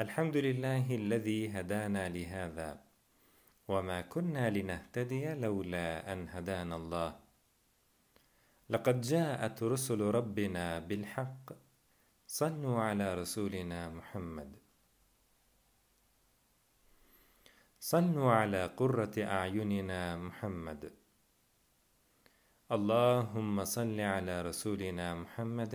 الحمد لله الذي هدانا لهذا وما كنا لنهتدي لولا أن هدانا الله. لقد جاءت رسل ربنا بالحق صلوا على رسولنا محمد. صلوا على قرة أعيننا محمد. اللهم صل على رسولنا محمد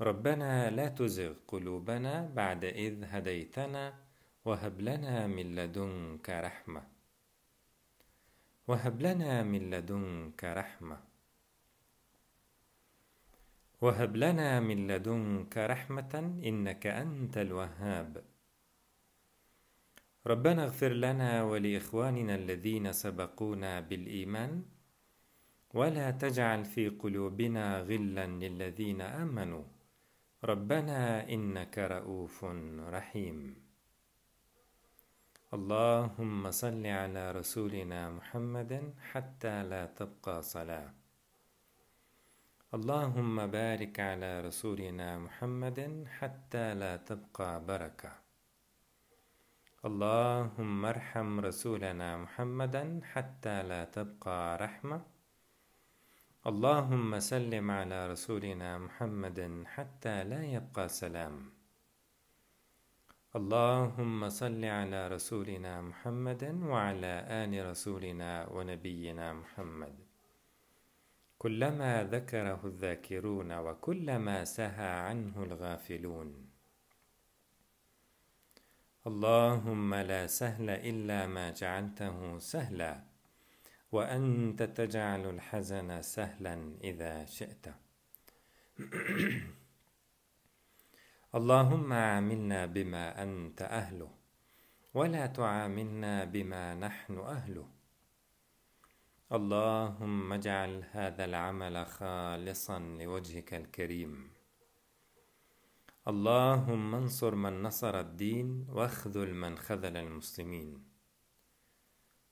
ربنا لا تزغ قلوبنا بعد إذ هديتنا وهب لنا من لدنك رحمة. وهب لنا من لدنك رحمة. وهب لنا من لدنك رحمة إنك أنت الوهاب. ربنا اغفر لنا ولإخواننا الذين سبقونا بالإيمان. ولا تجعل في قلوبنا غلا للذين آمنوا. ربنا إنك رؤوف رحيم. اللهم صل على رسولنا محمد حتى لا تبقى صلاة. اللهم بارك على رسولنا محمد حتى لا تبقى بركة. اللهم ارحم رسولنا محمدا حتى لا تبقى رحمة. اللهم سلم على رسولنا محمد حتى لا يبقى سلام. اللهم صل على رسولنا محمد وعلى آل رسولنا ونبينا محمد. كلما ذكره الذاكرون وكلما سهى عنه الغافلون. اللهم لا سهل إلا ما جعلته سهلا. وأنت تجعل الحزن سهلا إذا شئت. اللهم عاملنا بما أنت أهله ولا تعاملنا بما نحن أهله. اللهم اجعل هذا العمل خالصا لوجهك الكريم. اللهم انصر من نصر الدين واخذل من خذل المسلمين.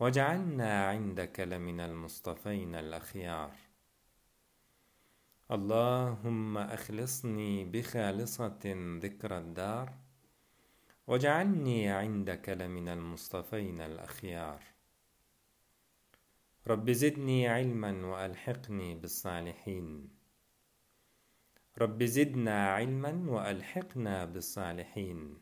واجعلنا عندك لمن المصطفين الأخيار. اللهم أخلصني بخالصة ذكر الدار واجعلني عندك لمن المصطفين الأخيار. رب زدني علما وألحقني بالصالحين. رب زدنا علما وألحقنا بالصالحين.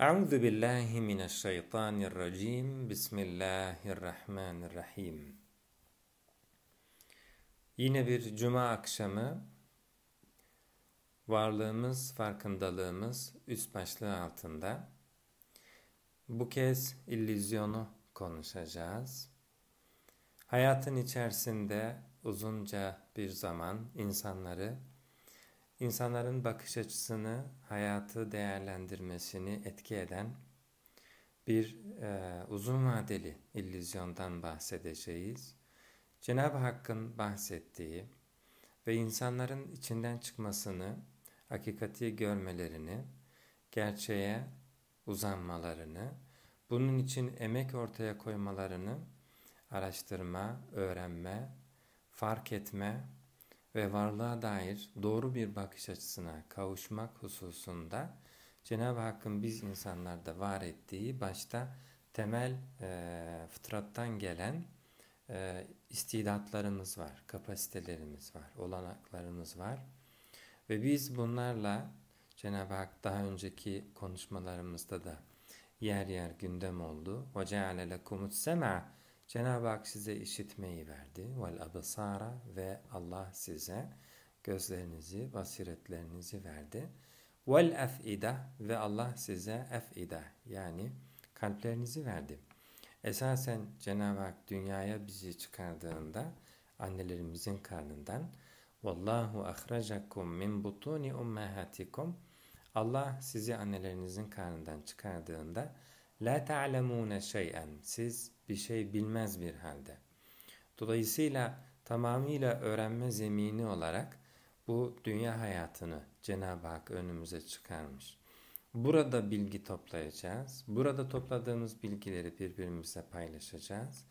أعوذ بالله من الشيطان الرجيم بسم الله الرحمن الرحيم Yine bir cuma akşamı varlığımız, farkındalığımız üst başlığı altında bu kez illüzyonu konuşacağız. Hayatın içerisinde uzunca bir zaman insanları insanların bakış açısını, hayatı değerlendirmesini etki eden bir e, uzun vadeli illüzyondan bahsedeceğiz. Cenab-ı Hakk'ın bahsettiği ve insanların içinden çıkmasını, hakikati görmelerini, gerçeğe uzanmalarını, bunun için emek ortaya koymalarını araştırma, öğrenme, fark etme, ve varlığa dair doğru bir bakış açısına kavuşmak hususunda Cenab-ı Hakk'ın biz insanlarda var ettiği başta temel e, fıtrattan gelen e, istidatlarımız var, kapasitelerimiz var, olanaklarımız var. Ve biz bunlarla Cenab-ı Hak daha önceki konuşmalarımızda da yer yer gündem oldu. وَجَعَلَ لَكُمُ السَّمَعَ Cenab-ı Hak size işitmeyi verdi. Vel absara ve Allah size gözlerinizi, basiretlerinizi verdi. Vel efida ve Allah size efida yani kalplerinizi verdi. Esasen Cenab-ı Hak dünyaya bizi çıkardığında annelerimizin karnından Vallahu ahrajakum min butuni ummahatikum Allah sizi annelerinizin karnından çıkardığında La ta'lemune şey'en. Siz bir şey bilmez bir halde. Dolayısıyla tamamıyla öğrenme zemini olarak bu dünya hayatını Cenab-ı Hak önümüze çıkarmış. Burada bilgi toplayacağız. Burada topladığımız bilgileri birbirimize paylaşacağız.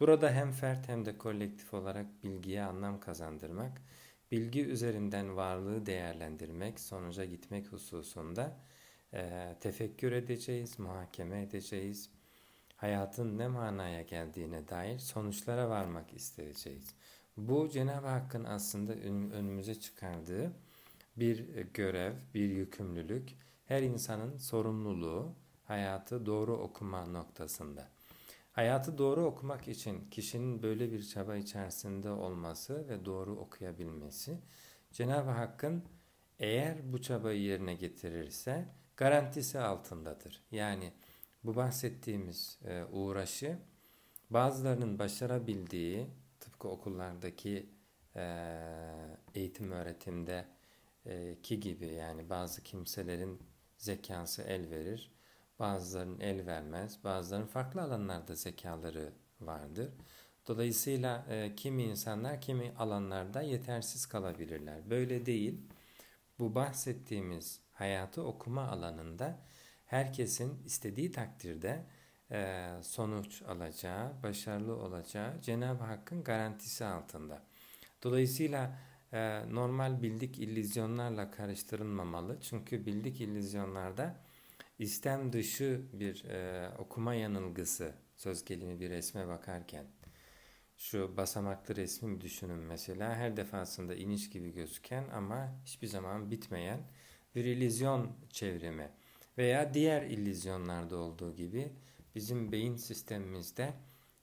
Burada hem fert hem de kolektif olarak bilgiye anlam kazandırmak, bilgi üzerinden varlığı değerlendirmek, sonuca gitmek hususunda e, tefekkür edeceğiz, muhakeme edeceğiz. Hayatın ne manaya geldiğine dair sonuçlara varmak isteyeceğiz. Bu Cenab-ı Hakk'ın aslında önümüze çıkardığı bir görev, bir yükümlülük. Her insanın sorumluluğu hayatı doğru okuma noktasında. Hayatı doğru okumak için kişinin böyle bir çaba içerisinde olması ve doğru okuyabilmesi Cenab-ı Hakk'ın eğer bu çabayı yerine getirirse garantisi altındadır. Yani bu bahsettiğimiz e, uğraşı bazılarının başarabildiği tıpkı okullardaki e, eğitim öğretimde e, ki gibi yani bazı kimselerin zekası el verir, bazılarının el vermez, bazılarının farklı alanlarda zekaları vardır. Dolayısıyla e, kimi insanlar kimi alanlarda yetersiz kalabilirler. Böyle değil. Bu bahsettiğimiz hayatı okuma alanında herkesin istediği takdirde e, sonuç alacağı, başarılı olacağı Cenab-ı Hakk'ın garantisi altında. Dolayısıyla e, normal bildik illüzyonlarla karıştırılmamalı. Çünkü bildik illüzyonlarda istem dışı bir e, okuma yanılgısı söz gelimi bir resme bakarken şu basamaklı resmi düşünün mesela her defasında iniş gibi gözüken ama hiçbir zaman bitmeyen bir illüzyon çevrimi veya diğer illüzyonlarda olduğu gibi bizim beyin sistemimizde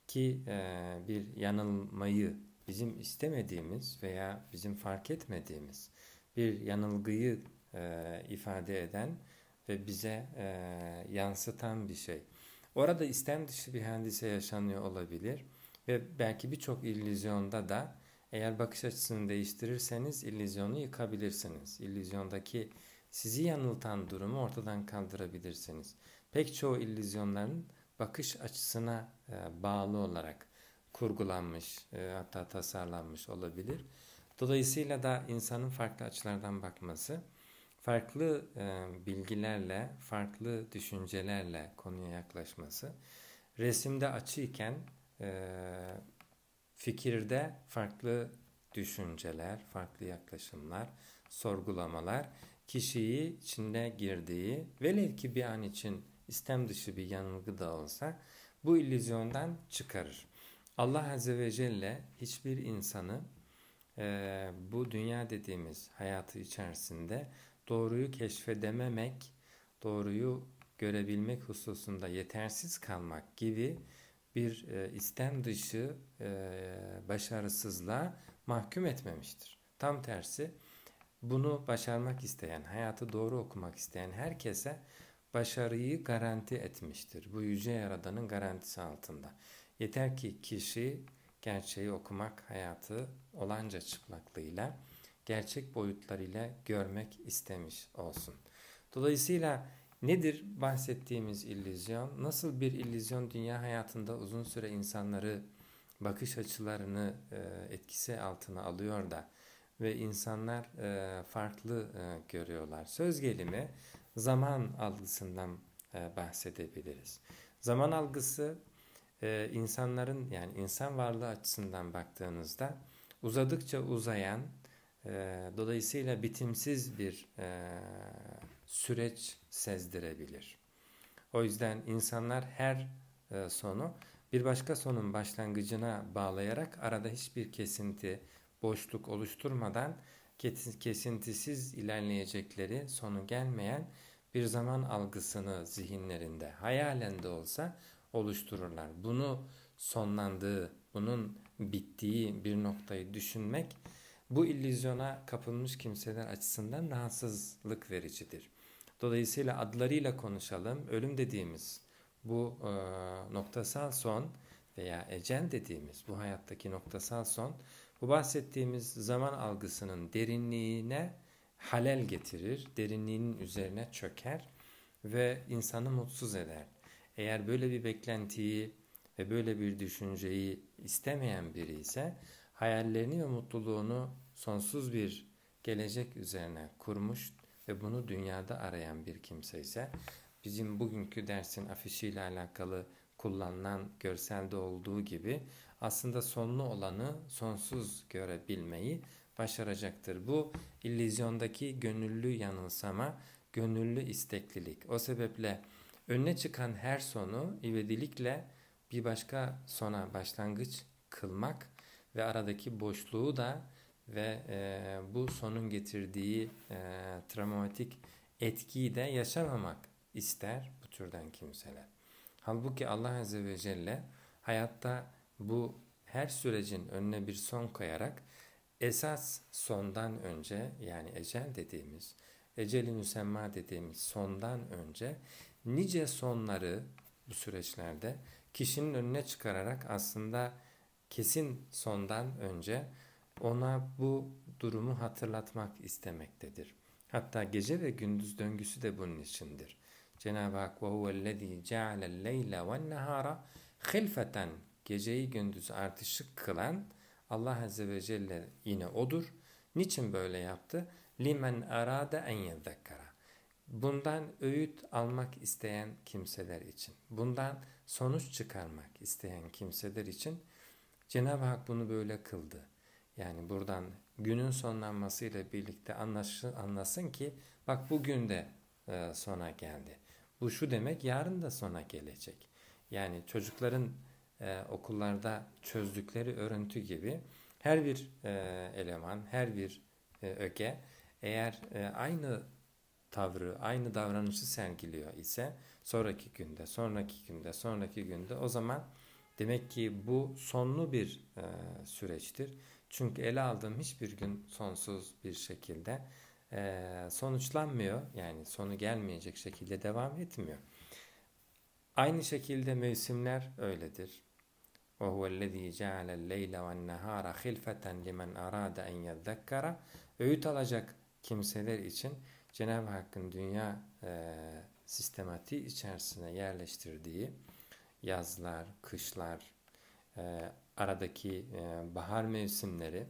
ki e, bir yanılmayı bizim istemediğimiz veya bizim fark etmediğimiz bir yanılgıyı e, ifade eden ve bize e, yansıtan bir şey. Orada istem dışı bir hadise yaşanıyor olabilir ve belki birçok illüzyonda da eğer bakış açısını değiştirirseniz illüzyonu yıkabilirsiniz. İllüzyondaki sizi yanıltan durumu ortadan kaldırabilirsiniz. Pek çoğu illüzyonların bakış açısına e, bağlı olarak kurgulanmış e, hatta tasarlanmış olabilir. Dolayısıyla da insanın farklı açılardan bakması, farklı e, bilgilerle, farklı düşüncelerle konuya yaklaşması, resimde açıyken fikirde farklı düşünceler, farklı yaklaşımlar, sorgulamalar kişiyi içine girdiği velev ki bir an için istem dışı bir yanılgı da olsa bu illüzyondan çıkarır. Allah Azze ve Celle hiçbir insanı e, bu dünya dediğimiz hayatı içerisinde doğruyu keşfedememek, doğruyu görebilmek hususunda yetersiz kalmak gibi bir e, istem dışı e, başarısızlığa mahkum etmemiştir. Tam tersi bunu başarmak isteyen, hayatı doğru okumak isteyen herkese başarıyı garanti etmiştir. Bu yüce yaradanın garantisi altında. Yeter ki kişi gerçeği okumak, hayatı olanca çıplaklığıyla, gerçek boyutlarıyla görmek istemiş olsun. Dolayısıyla nedir bahsettiğimiz illüzyon? Nasıl bir illüzyon dünya hayatında uzun süre insanları bakış açılarını etkisi altına alıyor da ve insanlar e, farklı e, görüyorlar. Söz gelimi zaman algısından e, bahsedebiliriz. Zaman algısı e, insanların yani insan varlığı açısından baktığınızda uzadıkça uzayan e, dolayısıyla bitimsiz bir e, süreç sezdirebilir. O yüzden insanlar her e, sonu bir başka sonun başlangıcına bağlayarak arada hiçbir kesinti, boşluk oluşturmadan kesintisiz ilerleyecekleri sonu gelmeyen bir zaman algısını zihinlerinde hayalen de olsa oluştururlar. Bunu sonlandığı, bunun bittiği bir noktayı düşünmek bu illüzyona kapılmış kimseler açısından rahatsızlık vericidir. Dolayısıyla adlarıyla konuşalım. Ölüm dediğimiz bu e, noktasal son veya ecel dediğimiz bu hayattaki noktasal son bu bahsettiğimiz zaman algısının derinliğine halel getirir, derinliğinin üzerine çöker ve insanı mutsuz eder. Eğer böyle bir beklentiyi ve böyle bir düşünceyi istemeyen biri ise hayallerini ve mutluluğunu sonsuz bir gelecek üzerine kurmuş ve bunu dünyada arayan bir kimse ise bizim bugünkü dersin afişiyle alakalı kullanılan görselde olduğu gibi aslında sonlu olanı sonsuz görebilmeyi başaracaktır. Bu illüzyondaki gönüllü yanılsama, gönüllü isteklilik. O sebeple önüne çıkan her sonu ivedilikle bir başka sona başlangıç kılmak ve aradaki boşluğu da ve e, bu sonun getirdiği e, travmatik etkiyi de yaşamamak ister bu türden kimseler. Halbuki Allah Azze ve Celle hayatta bu her sürecin önüne bir son koyarak esas sondan önce yani ecel dediğimiz, eceli müsemma dediğimiz sondan önce nice sonları bu süreçlerde kişinin önüne çıkararak aslında kesin sondan önce ona bu durumu hatırlatmak istemektedir. Hatta gece ve gündüz döngüsü de bunun içindir. Cenab-ı Hak وَهُوَ الَّذ۪ي جَعَلَ اللَّيْلَ وَالنَّهَارَ خِلْفَةً Geceyi gündüz artışık kılan Allah Azze ve Celle yine O'dur. Niçin böyle yaptı? Limen arada en yezekkara. Bundan öğüt almak isteyen kimseler için, bundan sonuç çıkarmak isteyen kimseler için Cenab-ı Hak bunu böyle kıldı. Yani buradan günün sonlanmasıyla birlikte anlaşın, anlasın ki bak bugün de e, sona geldi. Bu şu demek yarın da sona gelecek. Yani çocukların e, okullarda çözdükleri örüntü gibi her bir e, eleman, her bir e, öge eğer e, aynı tavrı, aynı davranışı sergiliyor ise sonraki günde, sonraki günde, sonraki günde o zaman demek ki bu sonlu bir e, süreçtir. Çünkü ele aldığım hiçbir gün sonsuz bir şekilde e, sonuçlanmıyor. Yani sonu gelmeyecek şekilde devam etmiyor. Aynı şekilde mevsimler öyledir. وهو الذي جعل الليل والنهار خلفة limen arada en yezzekara öğüt alacak kimseler için Cenab-ı Hakk'ın dünya e, sistematiği içerisine yerleştirdiği yazlar, kışlar, e, aradaki e, bahar mevsimleri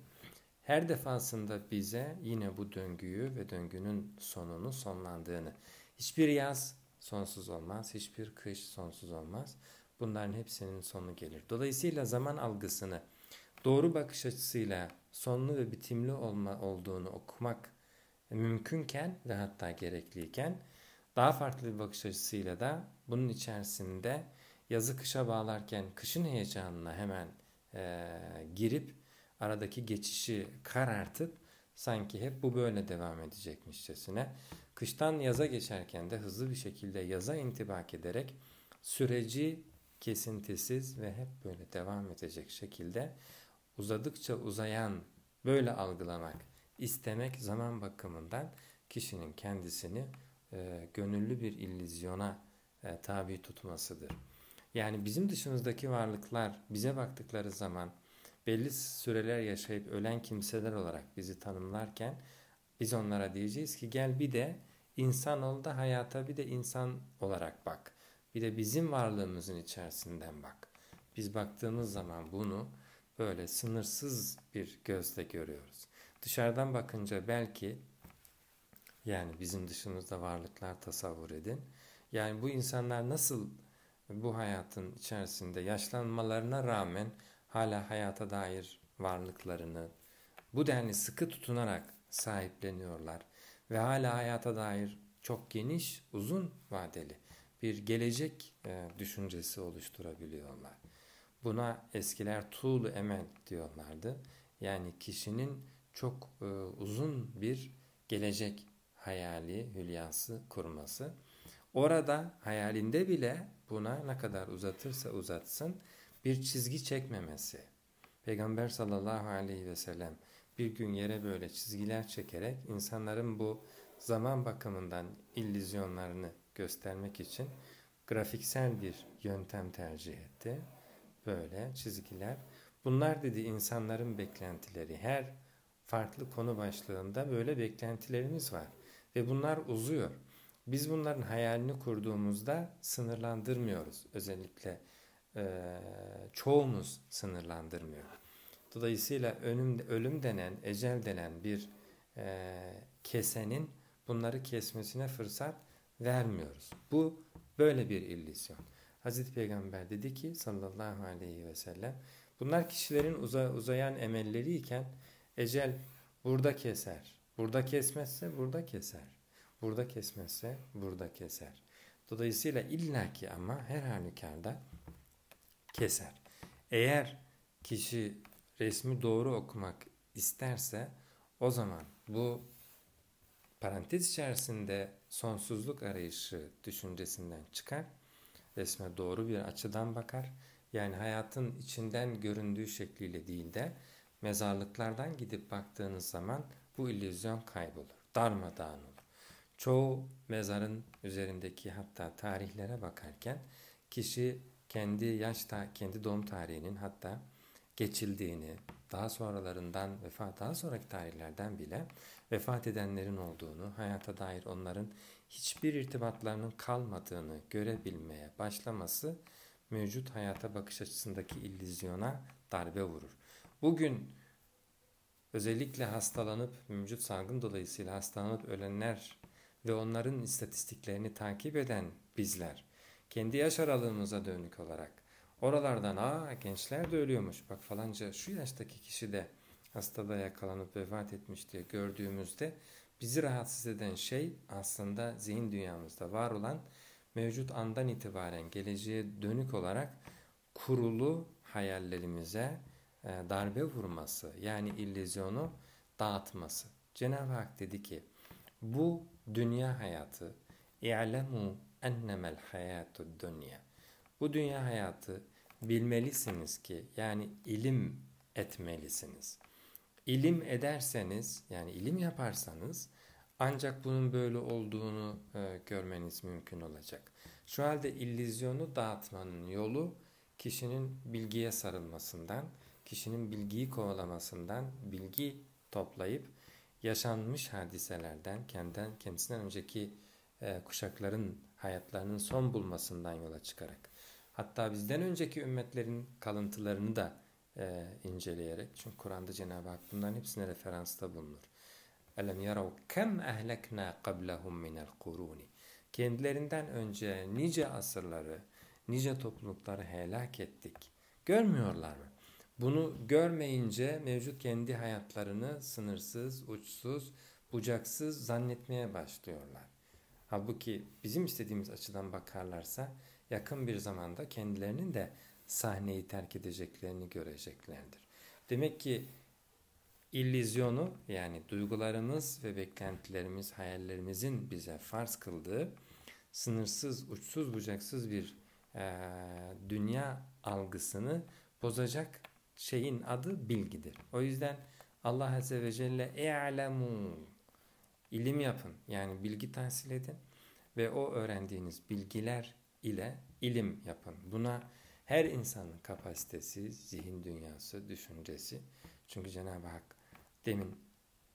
her defasında bize yine bu döngüyü ve döngünün sonunu sonlandığını, hiçbir yaz sonsuz olmaz, hiçbir kış sonsuz olmaz. Bunların hepsinin sonu gelir. Dolayısıyla zaman algısını doğru bakış açısıyla sonlu ve bitimli olma olduğunu okumak mümkünken ve hatta gerekliyken daha farklı bir bakış açısıyla da bunun içerisinde yazı kışa bağlarken kışın heyecanına hemen e, girip aradaki geçişi karartıp sanki hep bu böyle devam edecekmişçesine kıştan yaza geçerken de hızlı bir şekilde yaza intibak ederek süreci kesintisiz ve hep böyle devam edecek şekilde uzadıkça uzayan böyle algılamak, istemek zaman bakımından kişinin kendisini e, gönüllü bir illüzyona e, tabi tutmasıdır. Yani bizim dışımızdaki varlıklar bize baktıkları zaman belli süreler yaşayıp ölen kimseler olarak bizi tanımlarken biz onlara diyeceğiz ki gel bir de insan ol da hayata bir de insan olarak bak. Bir de bizim varlığımızın içerisinden bak. Biz baktığımız zaman bunu böyle sınırsız bir gözle görüyoruz. Dışarıdan bakınca belki yani bizim dışımızda varlıklar tasavvur edin. Yani bu insanlar nasıl bu hayatın içerisinde yaşlanmalarına rağmen hala hayata dair varlıklarını bu denli sıkı tutunarak sahipleniyorlar ve hala hayata dair çok geniş, uzun vadeli bir gelecek e, düşüncesi oluşturabiliyorlar. Buna eskiler tuğlu emel diyorlardı. Yani kişinin çok e, uzun bir gelecek hayali, hülyası kurması. Orada hayalinde bile buna ne kadar uzatırsa uzatsın bir çizgi çekmemesi. Peygamber sallallahu aleyhi ve sellem bir gün yere böyle çizgiler çekerek insanların bu zaman bakımından illüzyonlarını göstermek için grafiksel bir yöntem tercih etti. Böyle çizgiler. Bunlar dedi insanların beklentileri. Her farklı konu başlığında böyle beklentilerimiz var. Ve bunlar uzuyor. Biz bunların hayalini kurduğumuzda sınırlandırmıyoruz. Özellikle e, çoğumuz sınırlandırmıyor. Dolayısıyla ölüm, ölüm denen, ecel denen bir e, kesenin bunları kesmesine fırsat vermiyoruz. Bu böyle bir illüzyon. Hazreti Peygamber dedi ki sallallahu aleyhi ve sellem bunlar kişilerin uza, uzayan emelleri iken ecel burada keser. Burada kesmezse burada keser. Burada kesmezse burada keser. Dolayısıyla illaki ama her halükarda keser. Eğer kişi resmi doğru okumak isterse o zaman bu parantez içerisinde sonsuzluk arayışı düşüncesinden çıkar. Resme doğru bir açıdan bakar. Yani hayatın içinden göründüğü şekliyle değil de mezarlıklardan gidip baktığınız zaman bu illüzyon kaybolur. Darmadağın olur. Çoğu mezarın üzerindeki hatta tarihlere bakarken kişi kendi yaş kendi doğum tarihinin hatta geçildiğini, daha sonralarından vefat, daha sonraki tarihlerden bile vefat edenlerin olduğunu, hayata dair onların hiçbir irtibatlarının kalmadığını görebilmeye başlaması mevcut hayata bakış açısındaki illüzyona darbe vurur. Bugün özellikle hastalanıp mevcut salgın dolayısıyla hastalanıp ölenler ve onların istatistiklerini takip eden bizler kendi yaş aralığımıza dönük olarak oralardan aa gençler de ölüyormuş bak falanca şu yaştaki kişi de hastada yakalanıp vefat etmiş diye gördüğümüzde bizi rahatsız eden şey aslında zihin dünyamızda var olan mevcut andan itibaren geleceğe dönük olarak kurulu hayallerimize e, darbe vurması yani illüzyonu dağıtması. Cenab-ı Hak dedi ki bu dünya hayatı i'lemu ennemel hayatu dünya. Bu dünya hayatı bilmelisiniz ki yani ilim etmelisiniz. İlim ederseniz yani ilim yaparsanız ancak bunun böyle olduğunu e, görmeniz mümkün olacak. Şu halde illüzyonu dağıtmanın yolu kişinin bilgiye sarılmasından, kişinin bilgiyi kovalamasından, bilgi toplayıp yaşanmış hadiselerden, kendinden, kendisinden önceki e, kuşakların hayatlarının son bulmasından yola çıkarak, hatta bizden önceki ümmetlerin kalıntılarını da e, inceleyerek, çünkü Kur'an'da Cenab-ı Hak bunların hepsine referansta bulunur. Elem yarav kem ehlekna qablahum minel kuruni. Kendilerinden önce nice asırları, nice toplulukları helak ettik. Görmüyorlar mı? Bunu görmeyince mevcut kendi hayatlarını sınırsız, uçsuz, bucaksız zannetmeye başlıyorlar. Halbuki bizim istediğimiz açıdan bakarlarsa yakın bir zamanda kendilerinin de sahneyi terk edeceklerini göreceklerdir. Demek ki illüzyonu yani duygularımız ve beklentilerimiz, hayallerimizin bize farz kıldığı sınırsız, uçsuz bucaksız bir e, dünya algısını bozacak şeyin adı bilgidir. O yüzden Allah Azze ve Celle e'lemu ilim yapın yani bilgi tahsil edin ve o öğrendiğiniz bilgiler ile ilim yapın. Buna her insanın kapasitesi, zihin dünyası, düşüncesi. Çünkü Cenab-ı Hak demin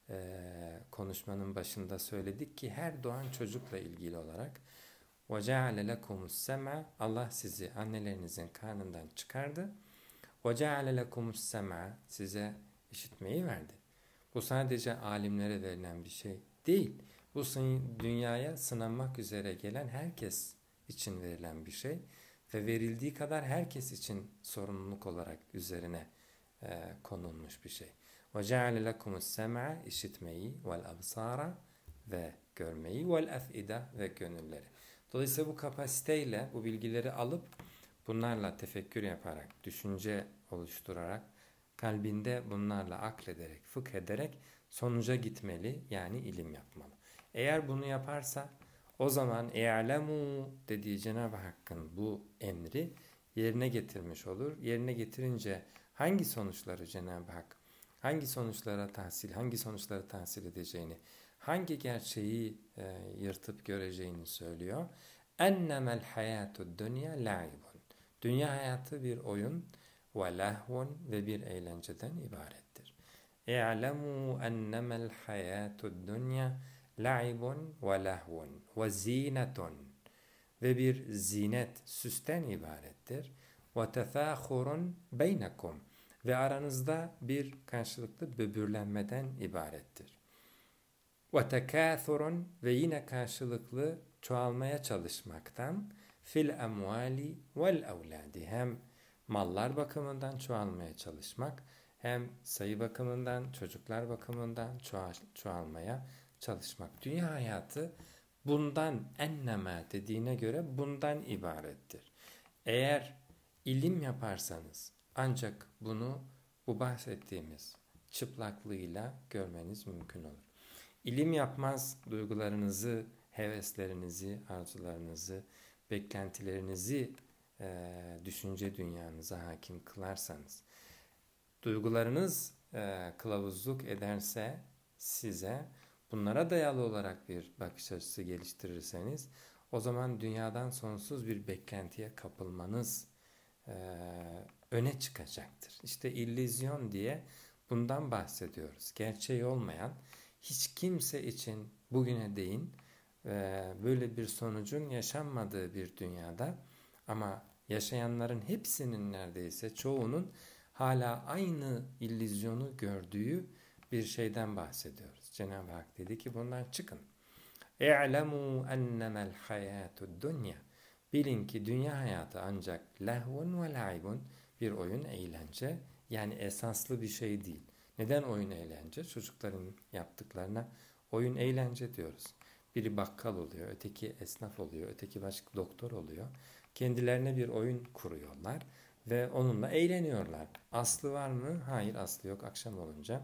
e, konuşmanın başında söyledik ki her doğan çocukla ilgili olarak وَجَعَلَ لَكُمُ السَّمَعَ Allah sizi annelerinizin karnından çıkardı. وَجَعَلَ لَكُمُ السَّمَعَ Size işitmeyi verdi. Bu sadece alimlere verilen bir şey değil. Bu dünyaya sınanmak üzere gelen herkes için verilen bir şey ve verildiği kadar herkes için sorumluluk olarak üzerine e, konulmuş bir şey. وَجَعَلَ لَكُمُ السَّمْعَ işitmeyi vel absara ve görmeyi vel efida ve gönülleri. Dolayısıyla bu kapasiteyle bu bilgileri alıp bunlarla tefekkür yaparak, düşünce oluşturarak, kalbinde bunlarla aklederek, fıkh ederek sonuca gitmeli yani ilim yapmalı. Eğer bunu yaparsa o zaman e'lemu dediği Cenab-ı Hakk'ın bu emri yerine getirmiş olur. Yerine getirince hangi sonuçları Cenab-ı Hak hangi sonuçlara tahsil, hangi sonuçları tahsil edeceğini, hangi gerçeği e, yırtıp göreceğini söylüyor. Ennemel hayatu dünya la'ibun. Dünya hayatı bir oyun ve lahvun ve bir eğlenceden ibarettir. İ'lemû ennemel hayatu dünya la'ibun ve lahvun ve zinetun ve bir zinet, süsten ibarettir. Ve tefâhurun beynekum ve aranızda bir karşılıklı böbürlenmeden ibarettir. Ve tekâthurun ve yine karşılıklı çoğalmaya çalışmaktan fil emvali vel evladi hem mallar bakımından çoğalmaya çalışmak hem sayı bakımından çocuklar bakımından çoğalmaya çalışmak. Dünya hayatı bundan enneme dediğine göre bundan ibarettir. Eğer ilim yaparsanız ancak bunu bu bahsettiğimiz çıplaklığıyla görmeniz mümkün olur. İlim yapmaz duygularınızı, heveslerinizi, arzularınızı, beklentilerinizi e, düşünce dünyanıza hakim kılarsanız, duygularınız e, kılavuzluk ederse size bunlara dayalı olarak bir bakış açısı geliştirirseniz o zaman dünyadan sonsuz bir beklentiye kapılmanız e, öne çıkacaktır. İşte illüzyon diye bundan bahsediyoruz. Gerçeği olmayan hiç kimse için bugüne değin e, böyle bir sonucun yaşanmadığı bir dünyada ama yaşayanların hepsinin neredeyse çoğunun hala aynı illüzyonu gördüğü bir şeyden bahsediyoruz. Cenab-ı Hak dedi ki bundan çıkın. اِعْلَمُوا اَنَّمَا الْحَيَاتُ الدُّنْيَا Bilin ki dünya hayatı ancak lehvun ve laibun bir oyun eğlence yani esaslı bir şey değil. Neden oyun eğlence? Çocukların yaptıklarına oyun eğlence diyoruz. Biri bakkal oluyor, öteki esnaf oluyor, öteki başka doktor oluyor. Kendilerine bir oyun kuruyorlar ve onunla eğleniyorlar. Aslı var mı? Hayır aslı yok akşam olunca.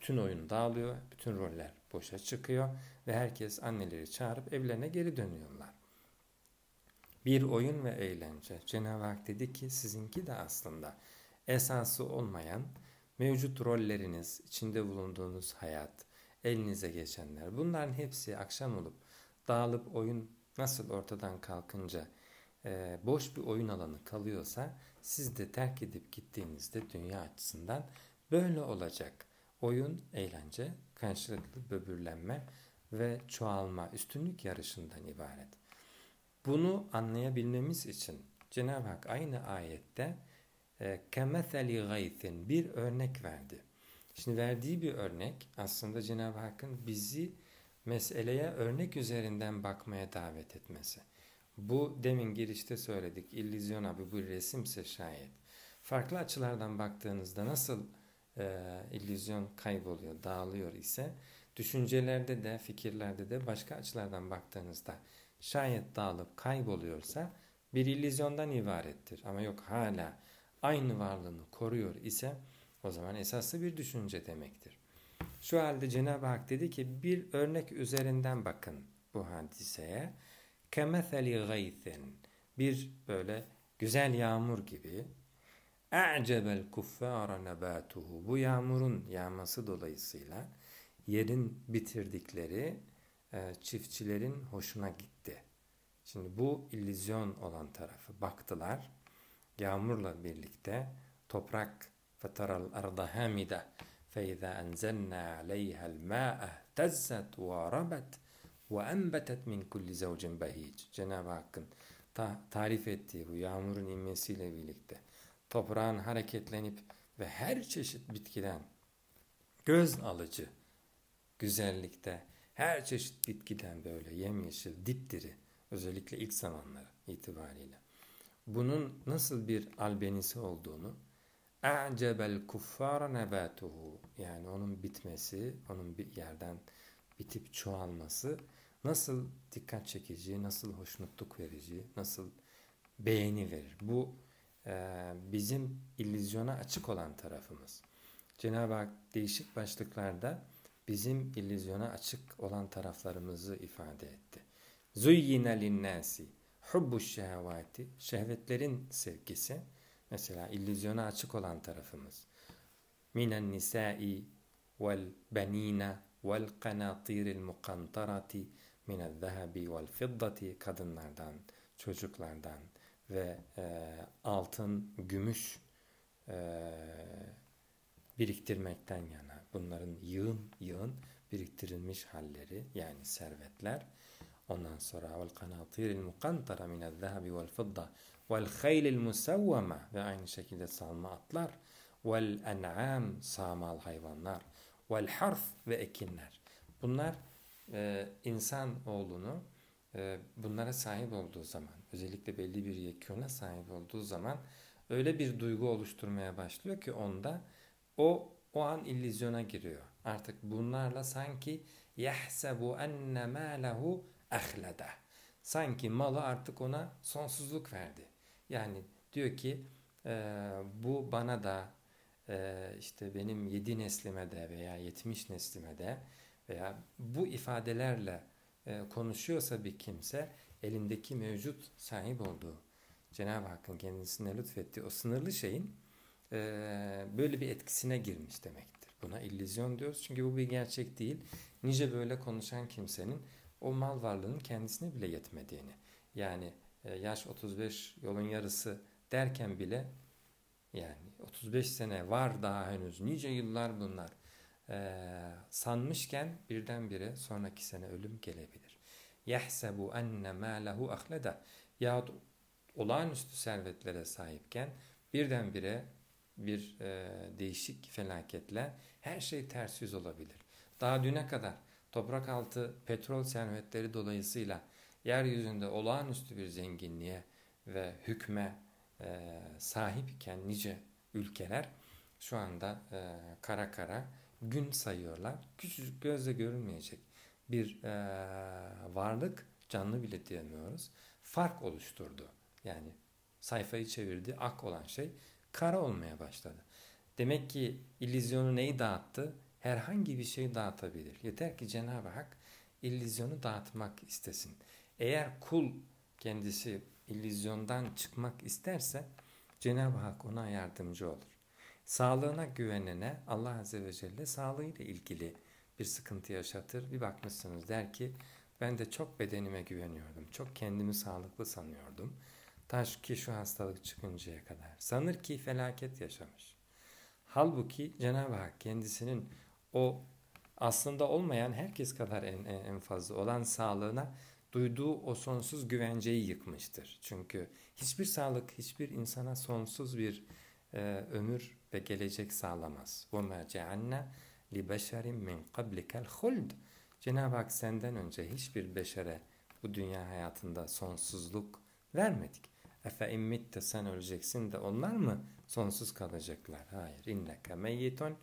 Bütün oyun dağılıyor, bütün roller boşa çıkıyor ve herkes anneleri çağırıp evlerine geri dönüyorlar. Bir oyun ve eğlence. Cenab-ı Hak dedi ki sizinki de aslında esası olmayan mevcut rolleriniz, içinde bulunduğunuz hayat, elinize geçenler bunların hepsi akşam olup dağılıp oyun nasıl ortadan kalkınca e, boş bir oyun alanı kalıyorsa siz de terk edip gittiğinizde dünya açısından böyle olacak. Oyun, eğlence karşılıklı böbürlenme ve çoğalma, üstünlük yarışından ibaret. Bunu anlayabilmemiz için Cenab-ı Hak aynı ayette kemetheli gaythin bir örnek verdi. Şimdi verdiği bir örnek aslında Cenab-ı Hakk'ın bizi meseleye örnek üzerinden bakmaya davet etmesi. Bu demin girişte söyledik. İllüzyon abi bu resimse şayet. Farklı açılardan baktığınızda nasıl e, illüzyon kayboluyor, dağılıyor ise düşüncelerde de, fikirlerde de başka açılardan baktığınızda şayet dağılıp kayboluyorsa bir illüzyondan ibarettir. Ama yok hala aynı varlığını koruyor ise o zaman esaslı bir düşünce demektir. Şu halde Cenab-ı Hak dedi ki bir örnek üzerinden bakın bu hadiseye. Kemetheli gaythin bir böyle güzel yağmur gibi A'cebel kuffara nebatuhu. Bu yağmurun yağması dolayısıyla yerin bitirdikleri e, çiftçilerin hoşuna gitti. Şimdi bu illüzyon olan tarafı. Baktılar yağmurla birlikte toprak fetaral arda hamide فإذا أنزلنا عليها الماء اهتزت وربت وأنبتت min kulli زوج بهيج Cenab-ı Hakk'ın ta tarif ettiği bu yağmurun inmesiyle birlikte toprağın hareketlenip ve her çeşit bitkiden göz alıcı güzellikte her çeşit bitkiden böyle yemyeşil dipdiri özellikle ilk zamanlar itibariyle bunun nasıl bir albenisi olduğunu a'cebel kuffara nebatuhu yani onun bitmesi onun bir yerden bitip çoğalması nasıl dikkat çekici, nasıl hoşnutluk verici, nasıl beğeni verir. Bu bizim illüzyona açık olan tarafımız. Cenab-ı Hak değişik başlıklarda bizim illüzyona açık olan taraflarımızı ifade etti. Zuyyine linnâsi hubbu şehvati şehvetlerin sevgisi mesela illüzyona açık olan tarafımız. Minen nisai vel benina vel kanatiril mukantarati minel zehebi vel fiddati kadınlardan, çocuklardan, ve e, altın, gümüş e, biriktirmekten yana. Bunların yığın yığın biriktirilmiş halleri yani servetler. Ondan sonra vel kanatiril mukantara minel zehebi vel fidda vel haylil musavvama ve aynı şekilde salma atlar. Vel en'am sağmal hayvanlar. Vel harf ve ekinler. Bunlar e, insan oğlunu e, bunlara sahip olduğu zaman özellikle belli bir yekûna sahip olduğu zaman öyle bir duygu oluşturmaya başlıyor ki onda o o an illüzyona giriyor. Artık bunlarla sanki yahsebu enne mâlehu ahlada. Sanki malı artık ona sonsuzluk verdi. Yani diyor ki e, bu bana da e, işte benim yedi neslime de veya yetmiş neslime de veya bu ifadelerle e, konuşuyorsa bir kimse elindeki mevcut sahip olduğu Cenab-ı Hakk'ın kendisine lütfettiği o sınırlı şeyin e, böyle bir etkisine girmiş demektir. Buna illüzyon diyoruz çünkü bu bir gerçek değil. Nice böyle konuşan kimsenin o mal varlığının kendisine bile yetmediğini yani e, yaş 35 yolun yarısı derken bile yani 35 sene var daha henüz nice yıllar bunlar e, sanmışken birdenbire sonraki sene ölüm gelebilir. Yahsebu enne mâlehu ahleda yahut olağanüstü servetlere sahipken birdenbire bir e, değişik felaketle her şey ters yüz olabilir. Daha düne kadar toprak altı petrol servetleri dolayısıyla yeryüzünde olağanüstü bir zenginliğe ve hükme e, sahip iken nice ülkeler şu anda e, kara kara gün sayıyorlar. Küçücük gözle görünmeyecek bir e, varlık canlı bile diyemiyoruz. Fark oluşturdu. Yani sayfayı çevirdi ak olan şey kara olmaya başladı. Demek ki illüzyonu neyi dağıttı? Herhangi bir şey dağıtabilir. Yeter ki Cenab-ı Hak illüzyonu dağıtmak istesin. Eğer kul kendisi illüzyondan çıkmak isterse Cenab-ı Hak ona yardımcı olur. Sağlığına güvenene Allah Azze ve Celle sağlığıyla ilgili bir sıkıntı yaşatır. Bir bakmışsınız der ki ben de çok bedenime güveniyordum. Çok kendimi sağlıklı sanıyordum. Taş ki şu hastalık çıkıncaya kadar. Sanır ki felaket yaşamış. Halbuki Cenab-ı Hak kendisinin o aslında olmayan herkes kadar en, en fazla olan sağlığına duyduğu o sonsuz güvenceyi yıkmıştır. Çünkü hiçbir sağlık hiçbir insana sonsuz bir e, ömür ve gelecek sağlamaz. وَمَا li beşerin min kablikel huld. Cenab-ı Hak senden önce hiçbir beşere bu dünya hayatında sonsuzluk vermedik. Efe immitte sen öleceksin de onlar mı sonsuz kalacaklar? Hayır. İnneke meyyitun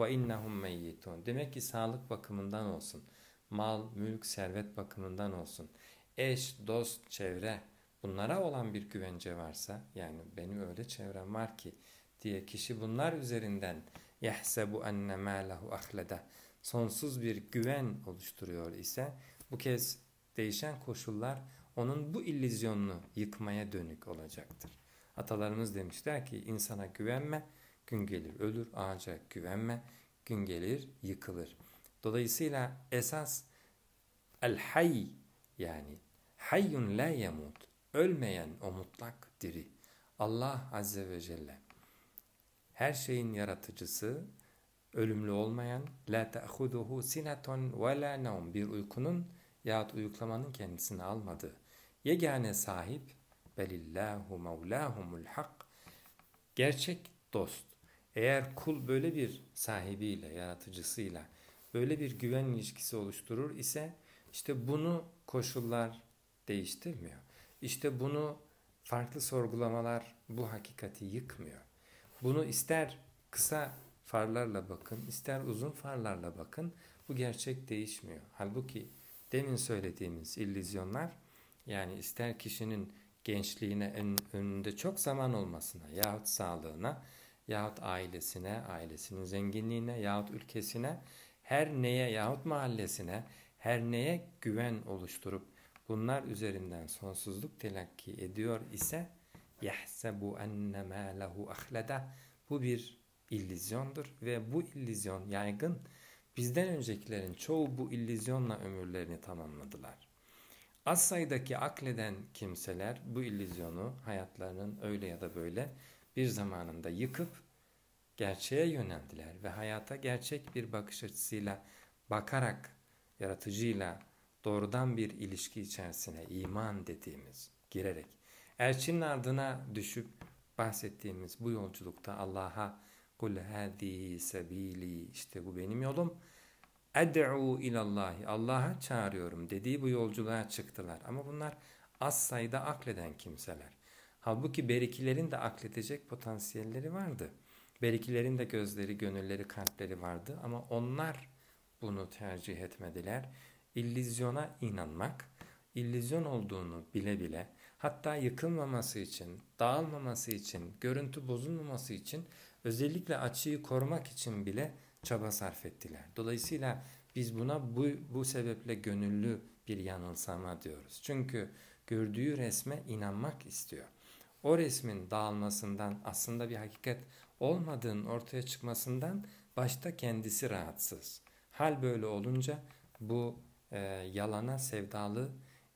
ve innehum meyyitun. Demek ki sağlık bakımından olsun. Mal, mülk, servet bakımından olsun. Eş, dost, çevre bunlara olan bir güvence varsa yani benim öyle çevrem var ki diye kişi bunlar üzerinden yahsebu enne mâlehu ahleda sonsuz bir güven oluşturuyor ise bu kez değişen koşullar onun bu illüzyonunu yıkmaya dönük olacaktır. Atalarımız demişler ki insana güvenme, gün gelir ölür, ağaca güvenme, gün gelir yıkılır. Dolayısıyla esas el hay yani hayyun la yemut, ölmeyen o mutlak diri. Allah Azze ve Celle her şeyin yaratıcısı, ölümlü olmayan, la ta'khuduhu sinetun ve la naum bir uykunun yahut uyuklamanın kendisini almadığı, yegane sahip, belillahu mevlahumul hak, gerçek dost. Eğer kul böyle bir sahibiyle, yaratıcısıyla, böyle bir güven ilişkisi oluşturur ise, işte bunu koşullar değiştirmiyor. İşte bunu farklı sorgulamalar bu hakikati yıkmıyor. Bunu ister kısa farlarla bakın, ister uzun farlarla bakın, bu gerçek değişmiyor. Halbuki demin söylediğimiz illüzyonlar, yani ister kişinin gençliğine en önünde çok zaman olmasına yahut sağlığına yahut ailesine, ailesinin zenginliğine yahut ülkesine her neye yahut mahallesine her neye güven oluşturup bunlar üzerinden sonsuzluk telakki ediyor ise yahsebu enne ma lehu ahleda bu bir illüzyondur ve bu illüzyon yaygın bizden öncekilerin çoğu bu illüzyonla ömürlerini tamamladılar. Az sayıdaki akleden kimseler bu illüzyonu hayatlarının öyle ya da böyle bir zamanında yıkıp gerçeğe yöneldiler ve hayata gerçek bir bakış açısıyla bakarak yaratıcıyla doğrudan bir ilişki içerisine iman dediğimiz girerek elçinin ardına düşüp bahsettiğimiz bu yolculukta Allah'a kul hadi sebili işte bu benim yolum ed'u ilallahi Allah'a çağırıyorum dediği bu yolculuğa çıktılar. Ama bunlar az sayıda akleden kimseler. Halbuki berikilerin de akledecek potansiyelleri vardı. Berikilerin de gözleri, gönülleri, kalpleri vardı ama onlar bunu tercih etmediler. İllüzyona inanmak, illüzyon olduğunu bile bile hatta yıkılmaması için, dağılmaması için, görüntü bozulmaması için özellikle açıyı korumak için bile çaba sarf ettiler. Dolayısıyla biz buna bu, bu sebeple gönüllü bir yanılsama diyoruz. Çünkü gördüğü resme inanmak istiyor. O resmin dağılmasından aslında bir hakikat olmadığının ortaya çıkmasından başta kendisi rahatsız. Hal böyle olunca bu e, yalana sevdalı,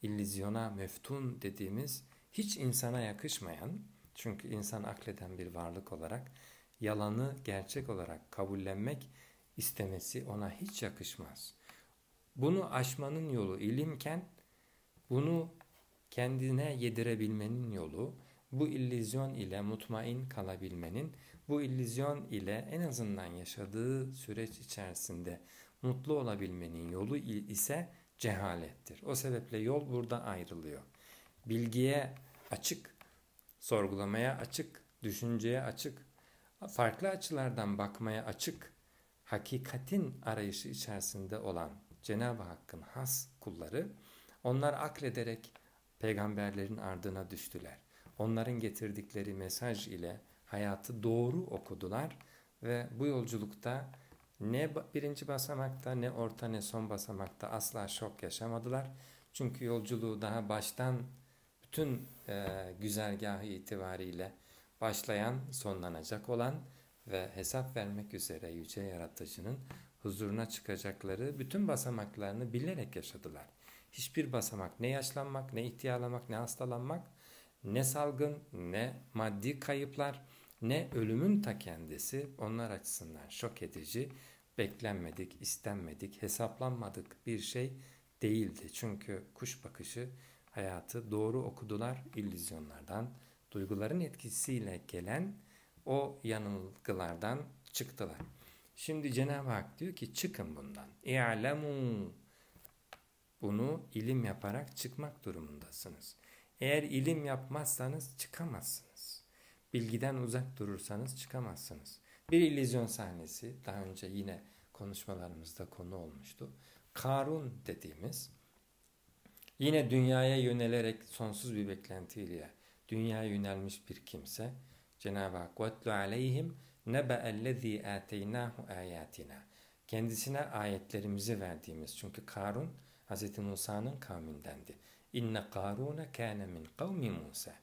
illüzyona meftun dediğimiz hiç insana yakışmayan, çünkü insan akleden bir varlık olarak yalanı gerçek olarak kabullenmek istemesi ona hiç yakışmaz. Bunu aşmanın yolu ilimken bunu kendine yedirebilmenin yolu bu illüzyon ile mutmain kalabilmenin, bu illüzyon ile en azından yaşadığı süreç içerisinde mutlu olabilmenin yolu ise cehalettir. O sebeple yol burada ayrılıyor. Bilgiye açık, sorgulamaya açık, düşünceye açık, farklı açılardan bakmaya açık, hakikatin arayışı içerisinde olan Cenab-ı Hakk'ın has kulları, onlar aklederek peygamberlerin ardına düştüler. Onların getirdikleri mesaj ile hayatı doğru okudular ve bu yolculukta ne birinci basamakta ne orta ne son basamakta asla şok yaşamadılar. Çünkü yolculuğu daha baştan bütün e, güzergahı itibariyle başlayan, sonlanacak olan ve hesap vermek üzere Yüce Yaratıcı'nın huzuruna çıkacakları bütün basamaklarını bilerek yaşadılar. Hiçbir basamak ne yaşlanmak, ne ihtiyarlamak, ne hastalanmak, ne salgın, ne maddi kayıplar, ne ölümün ta kendisi onlar açısından şok edici, beklenmedik, istenmedik, hesaplanmadık bir şey değildi. Çünkü kuş bakışı hayatı doğru okudular illüzyonlardan, duyguların etkisiyle gelen o yanılgılardan çıktılar. Şimdi Cenab-ı Hak diyor ki çıkın bundan. İ'lemû. Bunu ilim yaparak çıkmak durumundasınız. Eğer ilim yapmazsanız çıkamazsınız. Bilgiden uzak durursanız çıkamazsınız. Bir illüzyon sahnesi daha önce yine konuşmalarımızda konu olmuştu. Karun dediğimiz yine dünyaya yönelerek sonsuz bir beklentiyle dünyaya yönelmiş bir kimse Cenab-ı Hak وَاتْلُ عَلَيْهِمْ نَبَأَ الَّذ۪ي آتَيْنَاهُ آيَاتِنَا Kendisine ayetlerimizi verdiğimiz. Çünkü Karun Hz. Musa'nın kavmindendi. İnne Karune kâne min kavmi Musa.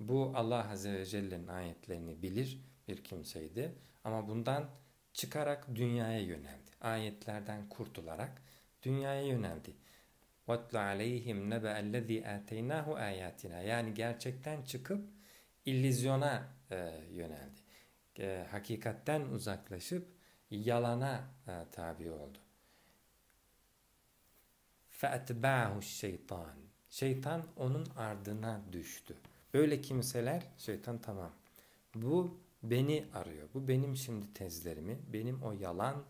Bu Allah Azze ve Celle'nin ayetlerini bilir bir kimseydi. Ama bundan çıkarak dünyaya yöneldi. Ayetlerden kurtularak dünyaya yöneldi. وَاتْلُ عَلَيْهِمْ نَبَأَ الَّذ۪ي آتَيْنَاهُ آيَاتِنَا Yani gerçekten çıkıp illüzyona e, yöneldi. E, hakikatten uzaklaşıp yalana e, tabi oldu. فَاَتْبَعَهُ şeytan. Şeytan onun ardına düştü. Böyle kimseler şeytan tamam. Bu beni arıyor. Bu benim şimdi tezlerimi, benim o yalan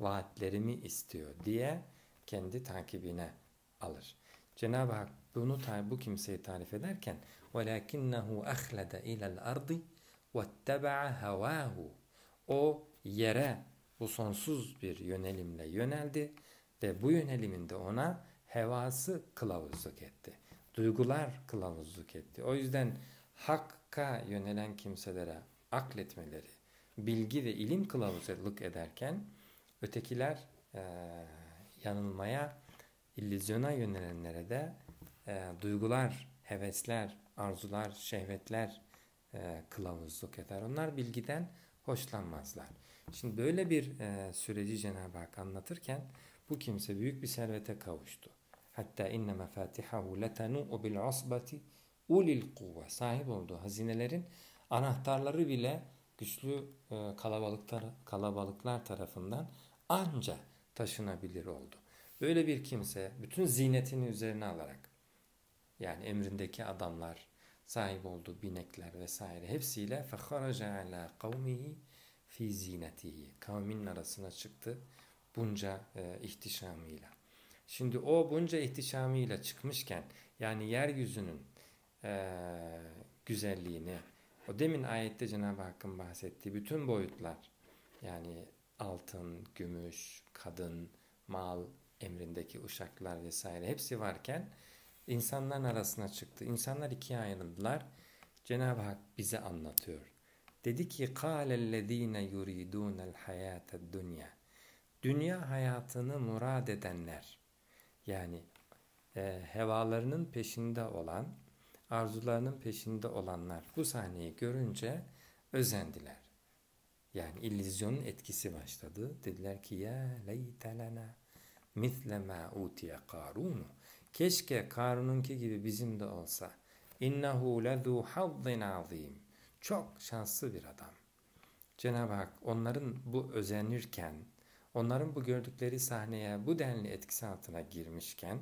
vaatlerimi istiyor diye kendi takibine alır. Cenab-ı Hak bunu bu kimseyi tarif ederken وَلَكِنَّهُ أَخْلَدَ إِلَى الْأَرْضِ وَاتَّبَعَ هَوَاهُ O yere bu sonsuz bir yönelimle yöneldi ve bu yöneliminde ona hevası kılavuzluk etti. Duygular kılavuzluk etti. O yüzden hakka yönelen kimselere akletmeleri, bilgi ve ilim kılavuzluk ederken ötekiler e, yanılmaya, illüzyona yönelenlere de e, duygular, hevesler, arzular, şehvetler e, kılavuzluk eder. Onlar bilgiden hoşlanmazlar. Şimdi böyle bir e, süreci Cenab-ı Hak anlatırken bu kimse büyük bir servete kavuştu. Hatta inne mefatihahu letenu'u bil asbati ulil kuvve sahip olduğu hazinelerin anahtarları bile güçlü e, kalabalıklar, kalabalıklar tarafından anca taşınabilir oldu. Böyle bir kimse bütün zinetini üzerine alarak yani emrindeki adamlar, sahip olduğu binekler vesaire hepsiyle فَخَرَجَ عَلَى قَوْمِهِ fi zinetihi. Kavmin arasına çıktı bunca e, ihtişamıyla. Şimdi o bunca ihtişamıyla çıkmışken yani yeryüzünün e, güzelliğini o demin ayette Cenab-ı Hakk'ın bahsettiği bütün boyutlar yani altın, gümüş, kadın, mal, emrindeki uşaklar vesaire hepsi varken insanların arasına çıktı. İnsanlar ikiye ayrıldılar. Cenab-ı Hak bize anlatıyor. Dedi ki قَالَ الَّذ۪ينَ يُرِيدُونَ الْحَيَاةَ الدُّنْيَا Dünya hayatını murad edenler yani e, hevalarının peşinde olan, arzularının peşinde olanlar bu sahneyi görünce özendiler. Yani illüzyonun etkisi başladı. Dediler ki ya leyte lena misle ma utiye karunu. Keşke Karun'unki gibi bizim de olsa. İnnehu lezu hazzin azim. Çok şanslı bir adam. Cenab-ı Hak onların bu özenirken, onların bu gördükleri sahneye bu denli etkisi altına girmişken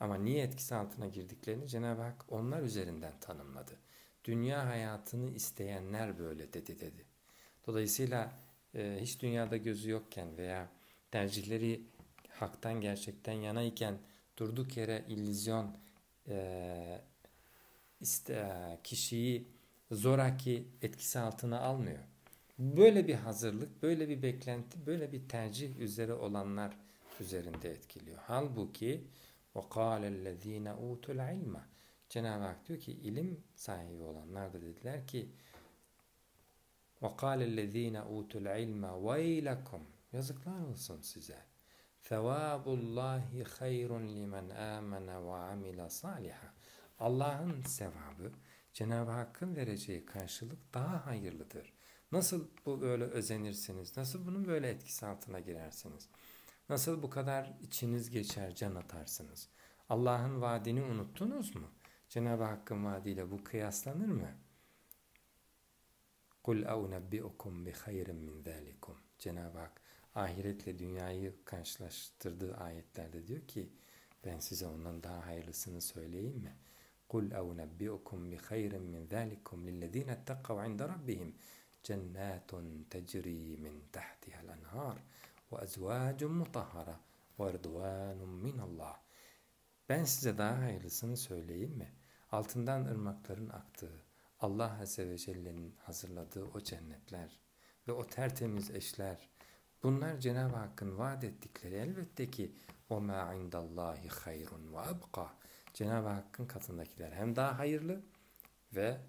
ama niye etkisi altına girdiklerini Cenab-ı Hak onlar üzerinden tanımladı. Dünya hayatını isteyenler böyle dedi dedi. Dolayısıyla e, hiç dünyada gözü yokken veya tercihleri haktan gerçekten yana iken durduk yere illüzyon e, iste, kişiyi zoraki etkisi altına almıyor. Böyle bir hazırlık, böyle bir beklenti, böyle bir tercih üzere olanlar üzerinde etkiliyor. Halbuki وَقَالَ الَّذ۪ينَ اُوتُ الْعِلْمَ Cenab-ı Hak diyor ki ilim sahibi olanlar da dediler ki وَقَالَ الَّذ۪ينَ اُوتُ الْعِلْمَ وَيْلَكُمْ Yazıklar olsun size. ثَوَابُ اللّٰهِ خَيْرٌ لِمَنْ آمَنَ وَعَمِلَ صَالِحًا Allah'ın sevabı Cenab-ı Hakk'ın vereceği karşılık daha hayırlıdır. Nasıl bu böyle özenirsiniz? Nasıl bunun böyle etkisi altına girersiniz? Nasıl bu kadar içiniz geçer, can atarsınız? Allah'ın vaadini unuttunuz mu? Cenab-ı Hakk'ın vaadiyle bu kıyaslanır mı? Kul اَوْ نَبِّئُكُمْ بِخَيْرٍ مِنْ ذَٰلِكُمْ Cenab-ı Hak ahiretle dünyayı karşılaştırdığı ayetlerde diyor ki ben size ondan daha hayırlısını söyleyeyim mi? قُلْ اَوْ نَبِّئُكُمْ بِخَيْرٍ مِنْ ذَٰلِكُمْ لِلَّذ۪ينَ اتَّقَوْا عِنْدَ رَبِّهِمْ cennetun tecri min tahtiha'l enhar ve ezvacun mutahhara ve rıdvanun minallah. Ben size daha hayırlısını söyleyeyim mi? Altından ırmakların aktığı, Allah Azze ve Celle'nin hazırladığı o cennetler ve o tertemiz eşler, bunlar Cenab-ı Hakk'ın vaat ettikleri elbette ki o ma indallahi hayrun ve abqa. Cenab-ı Hakk'ın katındakiler hem daha hayırlı ve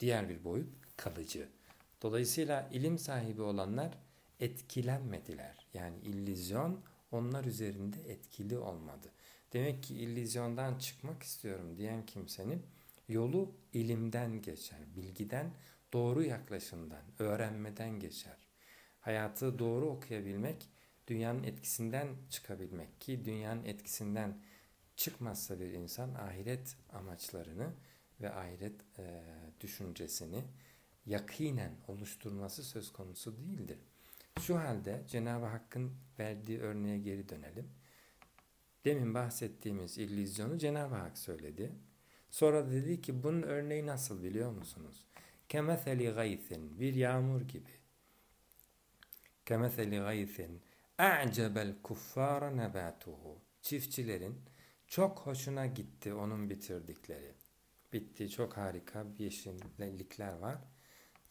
diğer bir boyut kalıcı. Dolayısıyla ilim sahibi olanlar etkilenmediler. Yani illüzyon onlar üzerinde etkili olmadı. Demek ki illüzyondan çıkmak istiyorum diyen kimsenin yolu ilimden geçer, bilgiden, doğru yaklaşımdan, öğrenmeden geçer. Hayatı doğru okuyabilmek, dünyanın etkisinden çıkabilmek ki dünyanın etkisinden çıkmazsa bir insan ahiret amaçlarını ve ahiret e, düşüncesini yakinen oluşturması söz konusu değildir. Şu halde Cenab-ı Hakk'ın verdiği örneğe geri dönelim. Demin bahsettiğimiz illüzyonu Cenab-ı Hak söyledi. Sonra dedi ki bunun örneği nasıl biliyor musunuz? Kemetheli gaythin bir yağmur gibi. Kemetheli gaythin a'cebel kuffara nebatuhu. Çiftçilerin çok hoşuna gitti onun bitirdikleri. Bitti çok harika bir yeşillikler var.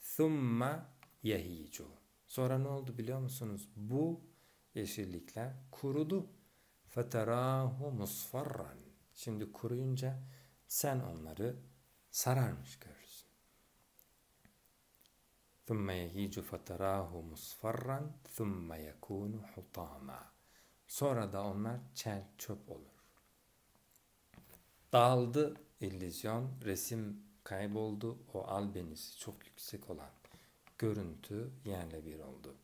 Thumma yehicu. Sonra ne oldu biliyor musunuz? Bu yeşillikler kurudu. Feterahu musfarran. Şimdi kuruyunca sen onları sararmış görürsün. ثُمَّ يَهِيجُ فَتَرَاهُ مُصْفَرًّا ثُمَّ يَكُونُ حُطَامًا Sonra da onlar çel çöp olur. Dağıldı illüzyon, resim kayboldu. O albenisi çok yüksek olan görüntü yerle bir oldu.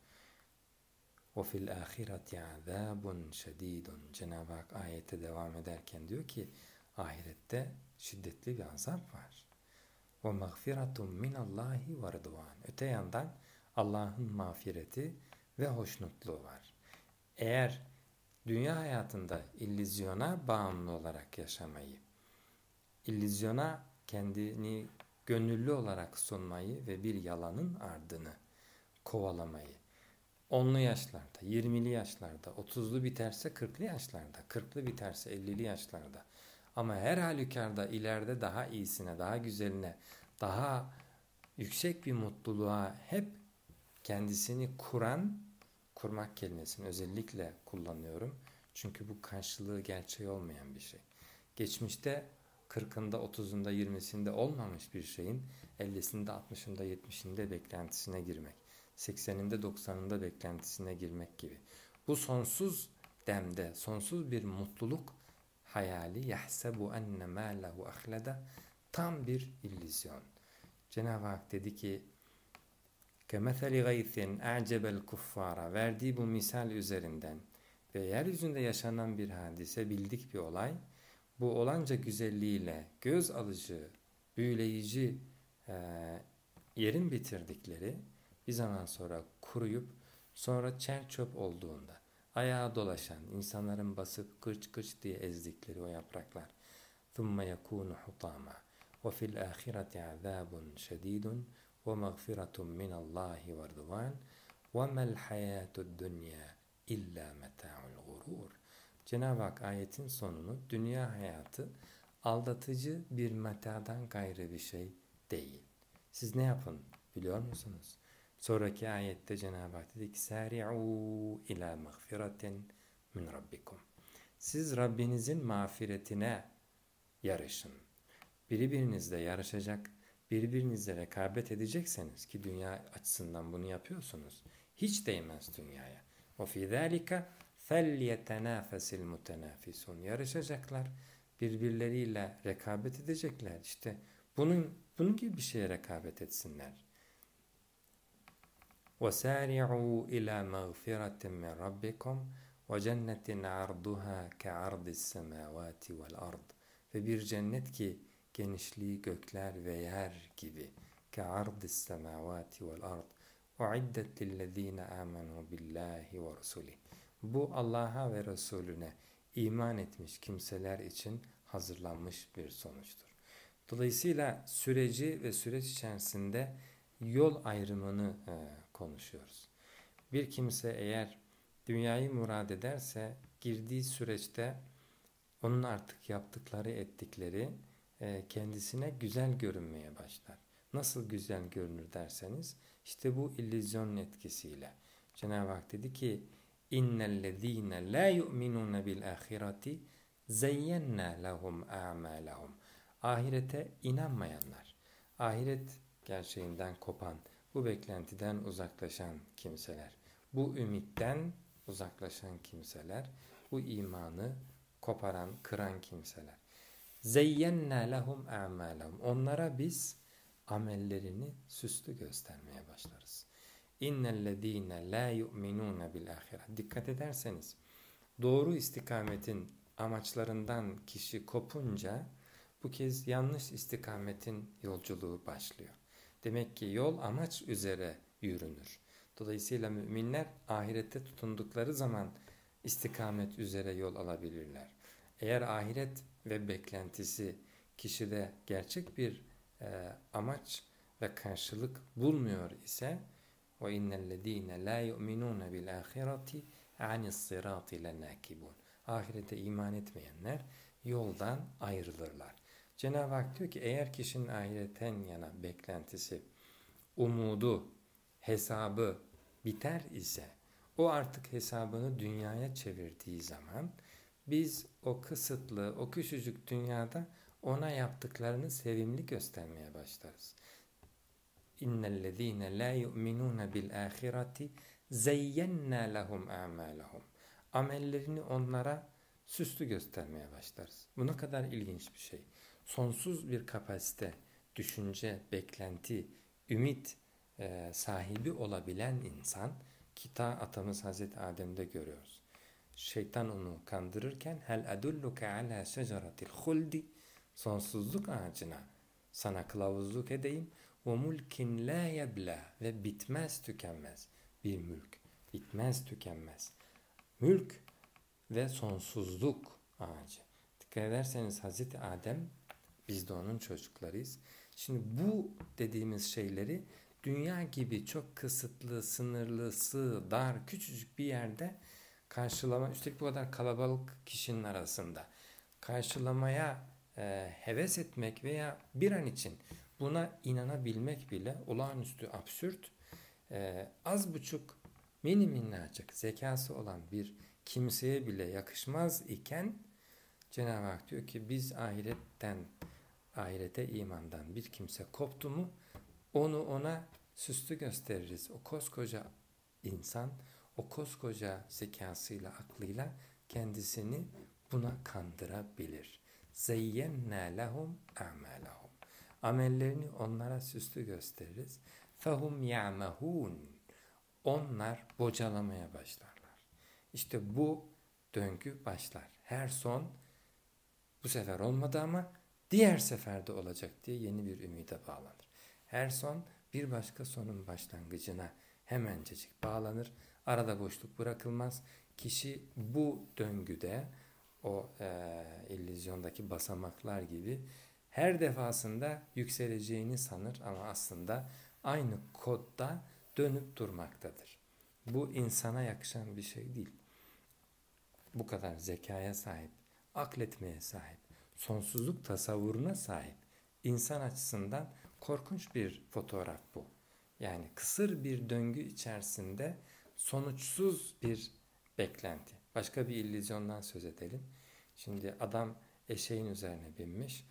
O fil ahiret ahireti azabun şedidun. Cenab-ı Hak ayete devam ederken diyor ki ahirette şiddetli bir azap var. Ve mağfiratun min Allahi ve rıdvan. Öte yandan Allah'ın mağfireti ve hoşnutluğu var. Eğer dünya hayatında illüzyona bağımlı olarak yaşamayı, illüzyona kendini gönüllü olarak sunmayı ve bir yalanın ardını kovalamayı, onlu yaşlarda, yirmili yaşlarda, otuzlu biterse kırklı yaşlarda, kırklı biterse ellili yaşlarda, ama her halükarda ileride daha iyisine, daha güzeline, daha yüksek bir mutluluğa hep kendisini kuran, kurmak kelimesini özellikle kullanıyorum. Çünkü bu karşılığı gerçeği olmayan bir şey. Geçmişte 40'ında, 30'unda, 20'sinde olmamış bir şeyin 50'sinde, 60'ında, 70'inde beklentisine girmek. 80'inde, 90'ında beklentisine girmek gibi. Bu sonsuz demde, sonsuz bir mutluluk hayali yahsebu enne mâlehu ahleda tam bir illüzyon. Cenab-ı Hak dedi ki kemetheli gaythin a'cebel kuffara verdiği bu misal üzerinden ve yeryüzünde yaşanan bir hadise bildik bir olay bu olanca güzelliğiyle göz alıcı, büyüleyici e, yerin bitirdikleri bir zaman sonra kuruyup sonra çer çöp olduğunda ayağa dolaşan, insanların basıp kırç kırç diye ezdikleri o yapraklar. ثُمَّ يَكُونُ حُطَامًا وَفِي الْآخِرَةِ عَذَابٌ شَد۪يدٌ وَمَغْفِرَةٌ مِنَ اللّٰهِ وَرْضُوَانٌ وَمَا الْحَيَاةُ الدُّنْيَا اِلَّا مَتَاعُ الْغُرُورِ Cenab-ı Hak ayetin sonunu dünya hayatı aldatıcı bir metadan gayrı bir şey değil. Siz ne yapın biliyor musunuz? Sonraki ayette Cenab-ı Hak dedi ki Sari'u ila mağfiretin min rabbikum. Siz Rabbinizin mağfiretine yarışın. Birbirinizle yarışacak, birbirinizle rekabet edecekseniz ki dünya açısından bunu yapıyorsunuz. Hiç değmez dünyaya. O fi zalika فَلْيَتَنَافَسِ الْمُتَنَافِسُونَ Yarışacaklar, birbirleriyle rekabet edecekler. İşte bunun, bunun gibi bir şeye rekabet etsinler. وَسَارِعُوا إِلَى مَغْفِرَةٍ مِّن رَبِّكُمْ وَجَنَّةٍ عَرْضُهَا كَعَرْضِ السَّمَاوَاتِ وَالْأَرْضِ Ve bir cennet ki genişliği gökler ve yer gibi. كَعَرْضِ السَّمَاوَاتِ وَالْأَرْضِ اُعِدَّتْ لِلَّذ۪ينَ آمَنُوا بِاللّٰهِ وَرَسُولِهِ bu Allah'a ve Resulüne iman etmiş kimseler için hazırlanmış bir sonuçtur. Dolayısıyla süreci ve süreç içerisinde yol ayrımını e, konuşuyoruz. Bir kimse eğer dünyayı murad ederse girdiği süreçte onun artık yaptıkları ettikleri e, kendisine güzel görünmeye başlar. Nasıl güzel görünür derseniz işte bu illüzyonun etkisiyle. Cenab-ı Hak dedi ki innellezîne la yu'minûne bil ahireti zeyyenna lehum a'malahum. Ahirete inanmayanlar, ahiret gerçeğinden kopan, bu beklentiden uzaklaşan kimseler, bu ümitten uzaklaşan kimseler, bu imanı koparan, kıran kimseler. Zeyyenna lehum a'malahum. Onlara biz amellerini süslü göstermeye başlarız. İnnellezîne lâ yu'minûne bil âhire. Dikkat ederseniz doğru istikametin amaçlarından kişi kopunca bu kez yanlış istikametin yolculuğu başlıyor. Demek ki yol amaç üzere yürünür. Dolayısıyla müminler ahirette tutundukları zaman istikamet üzere yol alabilirler. Eğer ahiret ve beklentisi kişide gerçek bir e, amaç ve karşılık bulmuyor ise ve innellezîne lâ yu'minûne bil âhireti anis-sirâti lenâkibûn. Ahirete iman etmeyenler yoldan ayrılırlar. Cenab-ı Hak diyor ki eğer kişinin ahiretten yana beklentisi, umudu, hesabı biter ise o artık hesabını dünyaya çevirdiği zaman biz o kısıtlı, o küçücük dünyada ona yaptıklarını sevimli göstermeye başlarız. İnnellezîne lâ yu'minûne bil âhireti zeyyenna lehum a'mâlehum. Amellerini onlara süslü göstermeye başlarız. Bu ne kadar ilginç bir şey. Sonsuz bir kapasite, düşünce, beklenti, ümit e, sahibi olabilen insan, kita atamız Hazreti Adem'de görüyoruz. Şeytan onu kandırırken hel adulluke ala şeceratil huldi sonsuzluk ağacına sana kılavuzluk edeyim ve mulkin la yebla ve bitmez tükenmez. Bir mülk bitmez tükenmez. Mülk ve sonsuzluk ağacı. Dikkat ederseniz Hazreti Adem biz de onun çocuklarıyız. Şimdi bu dediğimiz şeyleri dünya gibi çok kısıtlı sınırlı sığ dar küçücük bir yerde karşılama üstelik bu kadar kalabalık kişinin arasında karşılamaya e, heves etmek veya bir an için buna inanabilmek bile olağanüstü absürt, e, az buçuk mini minnacık zekası olan bir kimseye bile yakışmaz iken Cenab-ı Hak diyor ki biz ahiretten, ahirete imandan bir kimse koptu mu onu ona süslü gösteririz. O koskoca insan o koskoca zekasıyla, aklıyla kendisini buna kandırabilir. Zeyyenna lehum a'malahum. Amellerini onlara süslü gösteririz. Fehum ya'mehun. Onlar bocalamaya başlarlar. İşte bu döngü başlar. Her son bu sefer olmadı ama diğer seferde olacak diye yeni bir ümide bağlanır. Her son bir başka sonun başlangıcına hemencecik bağlanır. Arada boşluk bırakılmaz. Kişi bu döngüde o e, illüzyondaki basamaklar gibi her defasında yükseleceğini sanır ama aslında aynı kodda dönüp durmaktadır. Bu insana yakışan bir şey değil. Bu kadar zekaya sahip, akletmeye sahip, sonsuzluk tasavvuruna sahip insan açısından korkunç bir fotoğraf bu. Yani kısır bir döngü içerisinde sonuçsuz bir beklenti. Başka bir illüzyondan söz edelim. Şimdi adam eşeğin üzerine binmiş.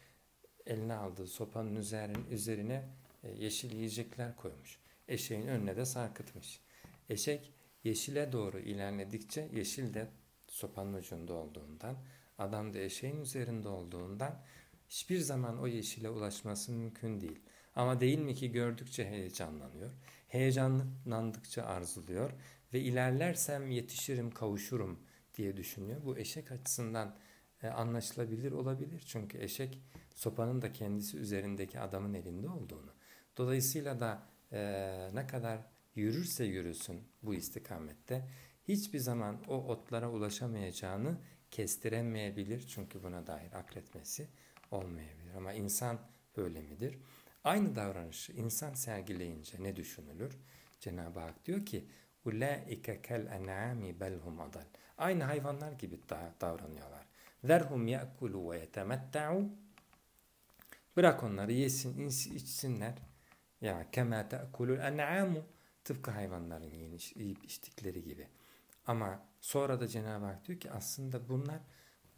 Eline aldığı sopanın üzerine, üzerine yeşil yiyecekler koymuş. Eşeğin önüne de sarkıtmış. Eşek yeşile doğru ilerledikçe yeşil de sopanın ucunda olduğundan, adam da eşeğin üzerinde olduğundan hiçbir zaman o yeşile ulaşması mümkün değil. Ama değil mi ki gördükçe heyecanlanıyor. Heyecanlandıkça arzuluyor ve ilerlersem yetişirim, kavuşurum diye düşünüyor. Bu eşek açısından e, anlaşılabilir olabilir. Çünkü eşek sopanın da kendisi üzerindeki adamın elinde olduğunu. Dolayısıyla da e, ne kadar yürürse yürüsün bu istikamette hiçbir zaman o otlara ulaşamayacağını kestiremeyebilir. Çünkü buna dair akletmesi olmayabilir. Ama insan böyle midir? Aynı davranışı insan sergileyince ne düşünülür? Cenab-ı Hak diyor ki Ulaike kel en'ami belhum. Aynı hayvanlar gibi davranıyorlar. Zerhum ya'kulu ve yetemetta'u. Bırak onları yesin, içsinler. Ya kema ta'kulul en'amu. Tıpkı hayvanların yiyip içtikleri gibi. Ama sonra da Cenab-ı Hak diyor ki aslında bunlar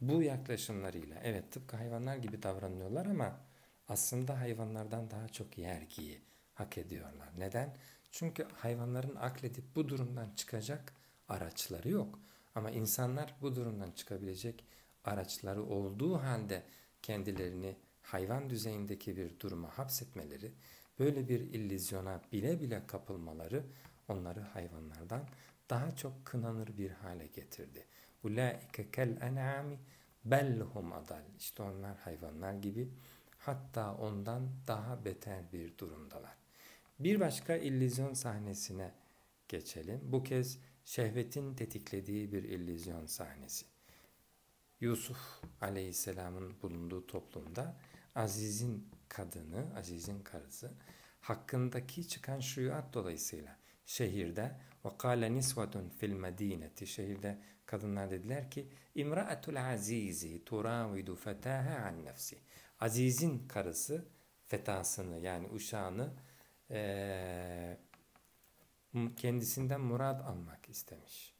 bu yaklaşımlarıyla evet tıpkı hayvanlar gibi davranıyorlar ama aslında hayvanlardan daha çok yergiyi hak ediyorlar. Neden? Çünkü hayvanların akledip bu durumdan çıkacak araçları yok. Ama insanlar bu durumdan çıkabilecek araçları olduğu halde kendilerini hayvan düzeyindeki bir duruma hapsetmeleri, böyle bir illüzyona bile bile kapılmaları onları hayvanlardan daha çok kınanır bir hale getirdi. Ulaike kel en'ami bellhum adal. İşte onlar hayvanlar gibi hatta ondan daha beter bir durumdalar. Bir başka illüzyon sahnesine geçelim. Bu kez şehvetin tetiklediği bir illüzyon sahnesi. Yusuf aleyhisselamın bulunduğu toplumda Aziz'in kadını, Aziz'in karısı hakkındaki çıkan şuyat dolayısıyla şehirde ve kâle nisvetun fil şehirde kadınlar dediler ki imra'atul azizi turavidu fetaha an nefsi Aziz'in karısı fetasını yani uşağını e, kendisinden murad almak istemiş.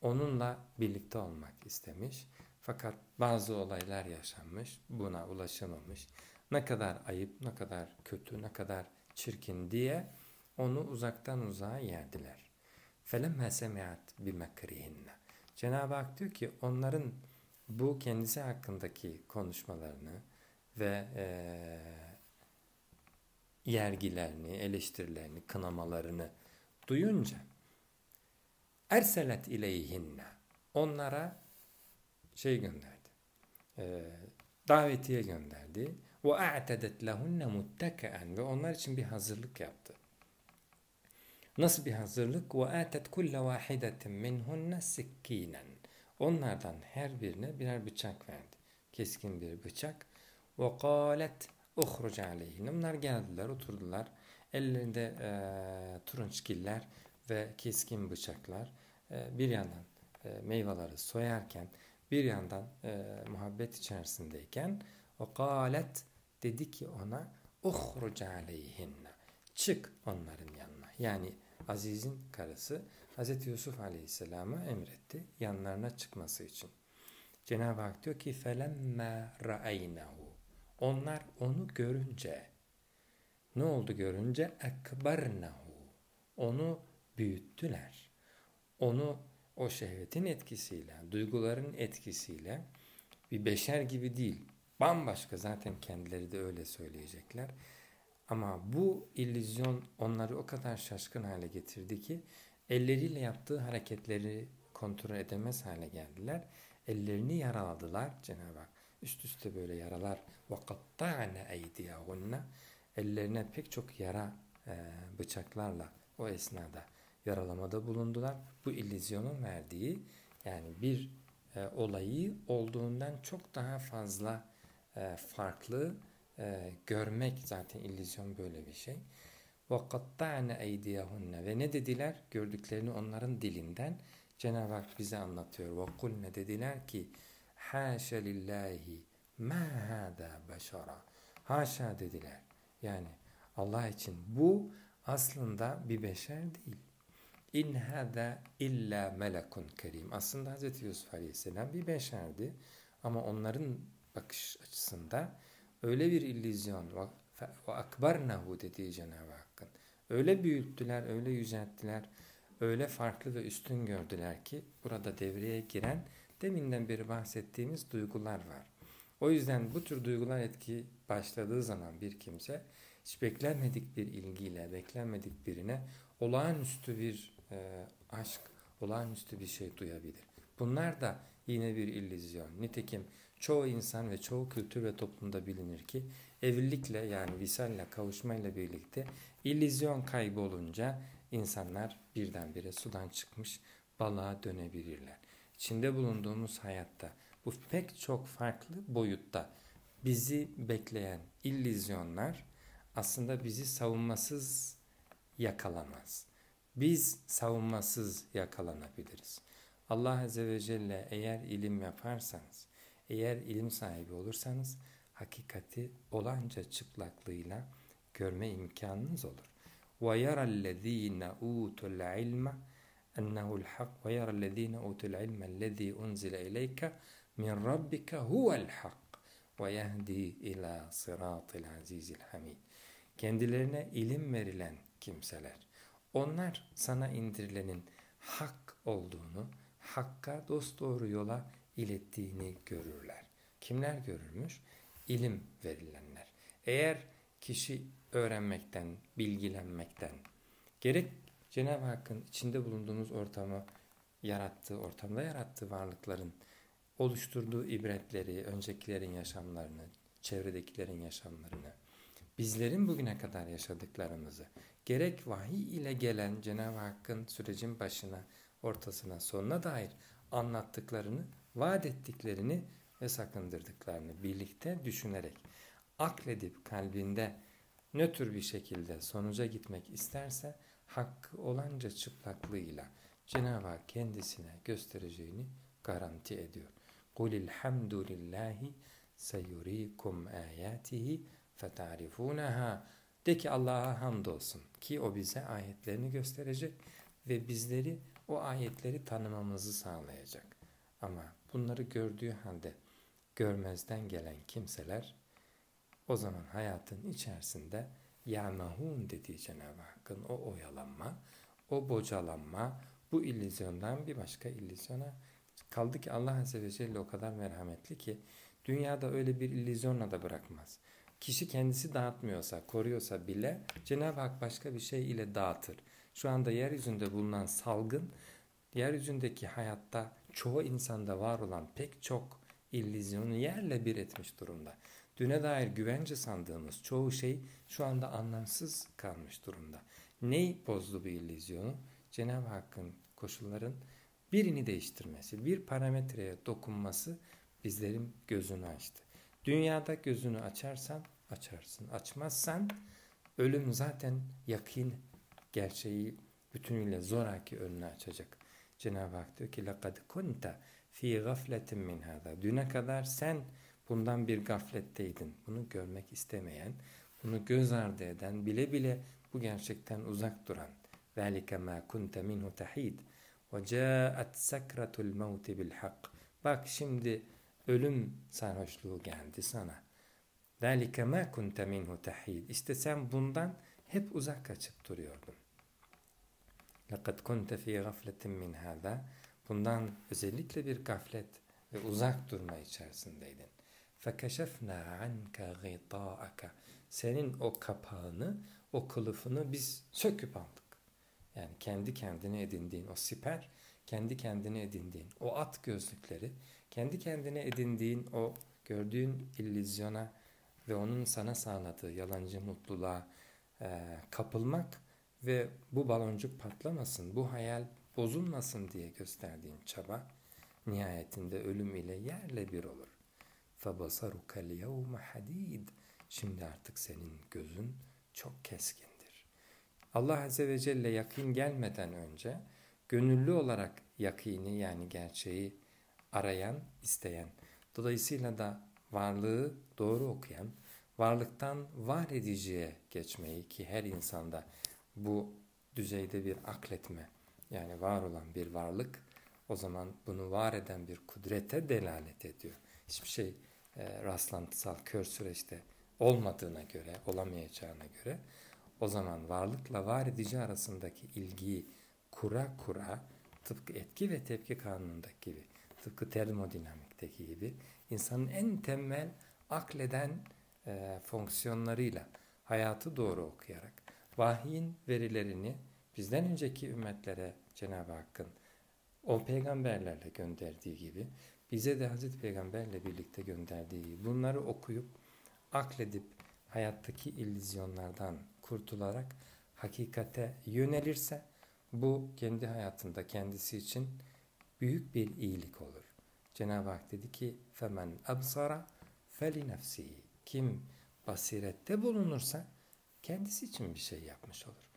Onunla birlikte olmak istemiş. Fakat bazı olaylar yaşanmış, buna ulaşamamış. Ne kadar ayıp, ne kadar kötü, ne kadar çirkin diye onu uzaktan uzağa yerdiler. فَلَمَّا سَمِعَتْ بِمَكْرِهِنَّ Cenab-ı Hak diyor ki onların bu kendisi hakkındaki konuşmalarını ve e, yergilerini, eleştirilerini, kınamalarını duyunca erselet ileyhinne onlara şey gönderdi. E, davetiye gönderdi. Ve a'tedet lehunne muttekaen ve onlar için bir hazırlık yaptı. Nasıl bir hazırlık? Ve atet kulle vahidetin minhunne sikkinen. Onlardan her birine birer bıçak verdi. Keskin bir bıçak. Ve qalet uhruc aleyhin. Onlar geldiler, oturdular. Ellerinde e, turunçgiller ve keskin bıçaklar. E, bir yandan e, meyveleri soyarken, bir yandan e, muhabbet içerisindeyken o qalet dedi ki ona uhruc aleyhinne. Çık onların yanına. Yani Aziz'in karısı Hz. Yusuf Aleyhisselam'a emretti yanlarına çıkması için. Cenab-ı Hak diyor ki فَلَمَّا رَأَيْنَهُ onlar onu görünce ne oldu görünce? ekbernehu. Onu büyüttüler. Onu o şehvetin etkisiyle, duyguların etkisiyle bir beşer gibi değil, bambaşka zaten kendileri de öyle söyleyecekler. Ama bu illüzyon onları o kadar şaşkın hale getirdi ki elleriyle yaptığı hareketleri kontrol edemez hale geldiler. Ellerini yaraladılar Cenab-ı Hak üst üste böyle yaralar وَقَطَّعْنَ اَيْدِيَهُنَّ Ellerine pek çok yara e, bıçaklarla o esnada yaralamada bulundular. Bu illüzyonun verdiği yani bir e, olayı olduğundan çok daha fazla e, farklı e, görmek zaten illüzyon böyle bir şey. وَقَطَّعْنَ اَيْدِيَهُنَّ Ve ne dediler? Gördüklerini onların dilinden Cenab-ı Hak bize anlatıyor. وَقُلْنَ dediler ki Haşa lillahi ma hada beşara. Haşa dediler. Yani Allah için bu aslında bir beşer değil. İn hada illa melekun kerim. Aslında Hz. Yusuf Aleyhisselam bir beşerdi. Ama onların bakış açısında öyle bir illüzyon ve akbarnahu dediği Cenab-ı Hakk'ın. Öyle büyüttüler, öyle yücelttiler, öyle farklı ve üstün gördüler ki burada devreye giren deminden beri bahsettiğimiz duygular var. O yüzden bu tür duygular etki başladığı zaman bir kimse hiç beklenmedik bir ilgiyle, beklenmedik birine olağanüstü bir e, aşk, olağanüstü bir şey duyabilir. Bunlar da yine bir illüzyon. Nitekim çoğu insan ve çoğu kültür ve toplumda bilinir ki evlilikle yani visalle kavuşmayla birlikte illüzyon kaybolunca insanlar birdenbire sudan çıkmış balığa dönebilirler. İçinde bulunduğumuz hayatta bu pek çok farklı boyutta bizi bekleyen illüzyonlar aslında bizi savunmasız yakalamaz Biz savunmasız yakalanabiliriz. Allah Azze ve Celle eğer ilim yaparsanız, eğer ilim sahibi olursanız hakikati olanca çıplaklığıyla görme imkanınız olur. وَيَرَى الَّذ۪ينَ اُوتُوا الْعِلْمَ اَنَّهُ الْحَقِّ وَيَرَى الَّذ۪ينَ اُوتُوا الْعِلْمَ الَّذ۪ي اُنْزِلَ اِلَيْكَ مِنْ رَبِّكَ هُوَ الْحَقِّ وَيَهْدِي اِلَى صِرَاطِ الْعَز۪يزِ الْحَمِيدِ Kendilerine ilim verilen kimseler, onlar sana indirilenin hak olduğunu, hakka dosdoğru yola ilettiğini görürler. Kimler görürmüş? İlim verilenler. Eğer kişi öğrenmekten, bilgilenmekten, gerek Cenab-ı Hakk'ın içinde bulunduğumuz ortamı yarattığı, ortamda yarattığı varlıkların oluşturduğu ibretleri, öncekilerin yaşamlarını, çevredekilerin yaşamlarını, bizlerin bugüne kadar yaşadıklarımızı, gerek vahiy ile gelen Cenab-ı Hakk'ın sürecin başına, ortasına, sonuna dair anlattıklarını, vaat ettiklerini ve sakındırdıklarını birlikte düşünerek, akledip kalbinde nötr bir şekilde sonuca gitmek isterse, hakkı olanca çıplaklığıyla Cenab-ı Hak kendisine göstereceğini garanti ediyor. قُلِ الْحَمْدُ لِلّٰهِ سَيُر۪يكُمْ آيَاتِهِ فَتَعْرِفُونَهَا de ki Allah'a hamdolsun ki o bize ayetlerini gösterecek ve bizleri o ayetleri tanımamızı sağlayacak. Ama bunları gördüğü halde görmezden gelen kimseler o zaman hayatın içerisinde yamahun dediği Cenab-ı Hakk'ın o oyalanma, o bocalanma, bu illüzyondan bir başka illüzyona kaldı ki Allah Azze ve Celle o kadar merhametli ki dünyada öyle bir illüzyonla da bırakmaz. Kişi kendisi dağıtmıyorsa, koruyorsa bile Cenab-ı Hak başka bir şey ile dağıtır. Şu anda yeryüzünde bulunan salgın, yeryüzündeki hayatta çoğu insanda var olan pek çok illüzyonu yerle bir etmiş durumda. Düne dair güvence sandığımız çoğu şey şu anda anlamsız kalmış durumda. Ney bozdu bu illüzyonu? Cenab-ı Hakk'ın koşulların birini değiştirmesi, bir parametreye dokunması bizlerin gözünü açtı. Dünyada gözünü açarsan açarsın. Açmazsan ölüm zaten yakin gerçeği bütünüyle zoraki önüne açacak. Cenab-ı Hak diyor ki لَقَدْ كُنْتَ ف۪ي غَفْلَةٍ مِنْ هَذَا Düne kadar sen bundan bir gafletteydin. Bunu görmek istemeyen, bunu göz ardı eden, bile bile bu gerçekten uzak duran. ذَٰلِكَ مَا كُنْتَ مِنْهُ تَح۪يدٍ وَجَاءَتْ سَكْرَةُ الْمَوْتِ بِالْحَقِّ Bak şimdi ölüm sarhoşluğu geldi sana. ذَٰلِكَ مَا كُنْتَ مِنْهُ تَح۪يدٍ İşte sen bundan hep uzak kaçıp duruyordun. لَقَدْ كُنْتَ ف۪ي غَفْلَةٍ مِنْ هَذَا Bundan özellikle bir gaflet ve uzak durma içerisindeydin. فَكَشَفْنَا عَنْكَ غِطَاءَكَ Senin o kapağını, o kılıfını biz söküp aldık. Yani kendi kendine edindiğin o siper, kendi kendine edindiğin o at gözlükleri, kendi kendine edindiğin o gördüğün illüzyona ve onun sana sağladığı yalancı mutluluğa e, kapılmak ve bu baloncuk patlamasın, bu hayal bozulmasın diye gösterdiğin çaba nihayetinde ölüm ile yerle bir olur. فَبَصَرُكَ الْيَوْمَ حَد۪يدٍ Şimdi artık senin gözün çok keskindir. Allah Azze ve Celle yakin gelmeden önce gönüllü olarak yakini yani gerçeği arayan, isteyen, dolayısıyla da varlığı doğru okuyan, varlıktan var ediciye geçmeyi ki her insanda bu düzeyde bir akletme yani var olan bir varlık o zaman bunu var eden bir kudrete delalet ediyor. Hiçbir şey e, rastlantısal kör süreçte olmadığına göre, olamayacağına göre o zaman varlıkla var edici arasındaki ilgiyi kura kura tıpkı etki ve tepki kanunundaki gibi, tıpkı termodinamikteki gibi insanın en temel akleden e, fonksiyonlarıyla hayatı doğru okuyarak vahyin verilerini bizden önceki ümmetlere Cenab-ı Hakk'ın o peygamberlerle gönderdiği gibi bize de Hazreti Peygamberle birlikte gönderdiği gibi bunları okuyup akledip hayattaki illüzyonlardan kurtularak hakikate yönelirse bu kendi hayatında kendisi için büyük bir iyilik olur. Cenab-ı Hak dedi ki absara feli nefsihi. Kim basirette bulunursa kendisi için bir şey yapmış olur.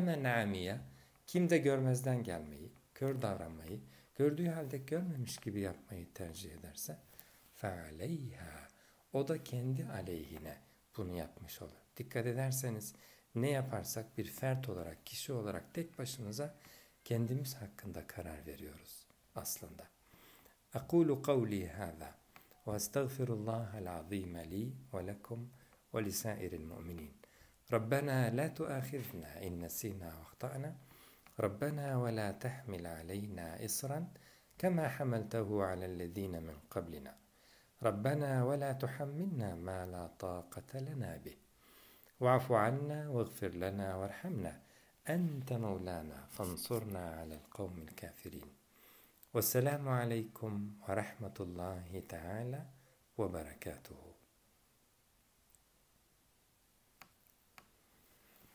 Men amiye kim de görmezden gelmeyi, kör davranmayı, gördüğü halde görmemiş gibi yapmayı tercih ederse fealeyha o da kendi aleyhine bunu yapmış olur. Dikkat ederseniz ne yaparsak bir fert olarak, kişi olarak tek başımıza kendimiz hakkında karar veriyoruz aslında. أقول قولي هذا وأستغفر الله العظيم لي ولكم ولسائر المؤمنين. ربنا لا تؤاخذنا إن نسينا وأخطأنا. ربنا ولا تحمل علينا إصرا كما حملته على الذين من قبلنا. ربنا ولا تحملنا ما لا طاقة لنا به. واعف عنا واغفر لنا وارحمنا. أنت مولانا فانصرنا على القوم الكافرين. والسلام عليكم ورحمة الله تعالى وبركاته.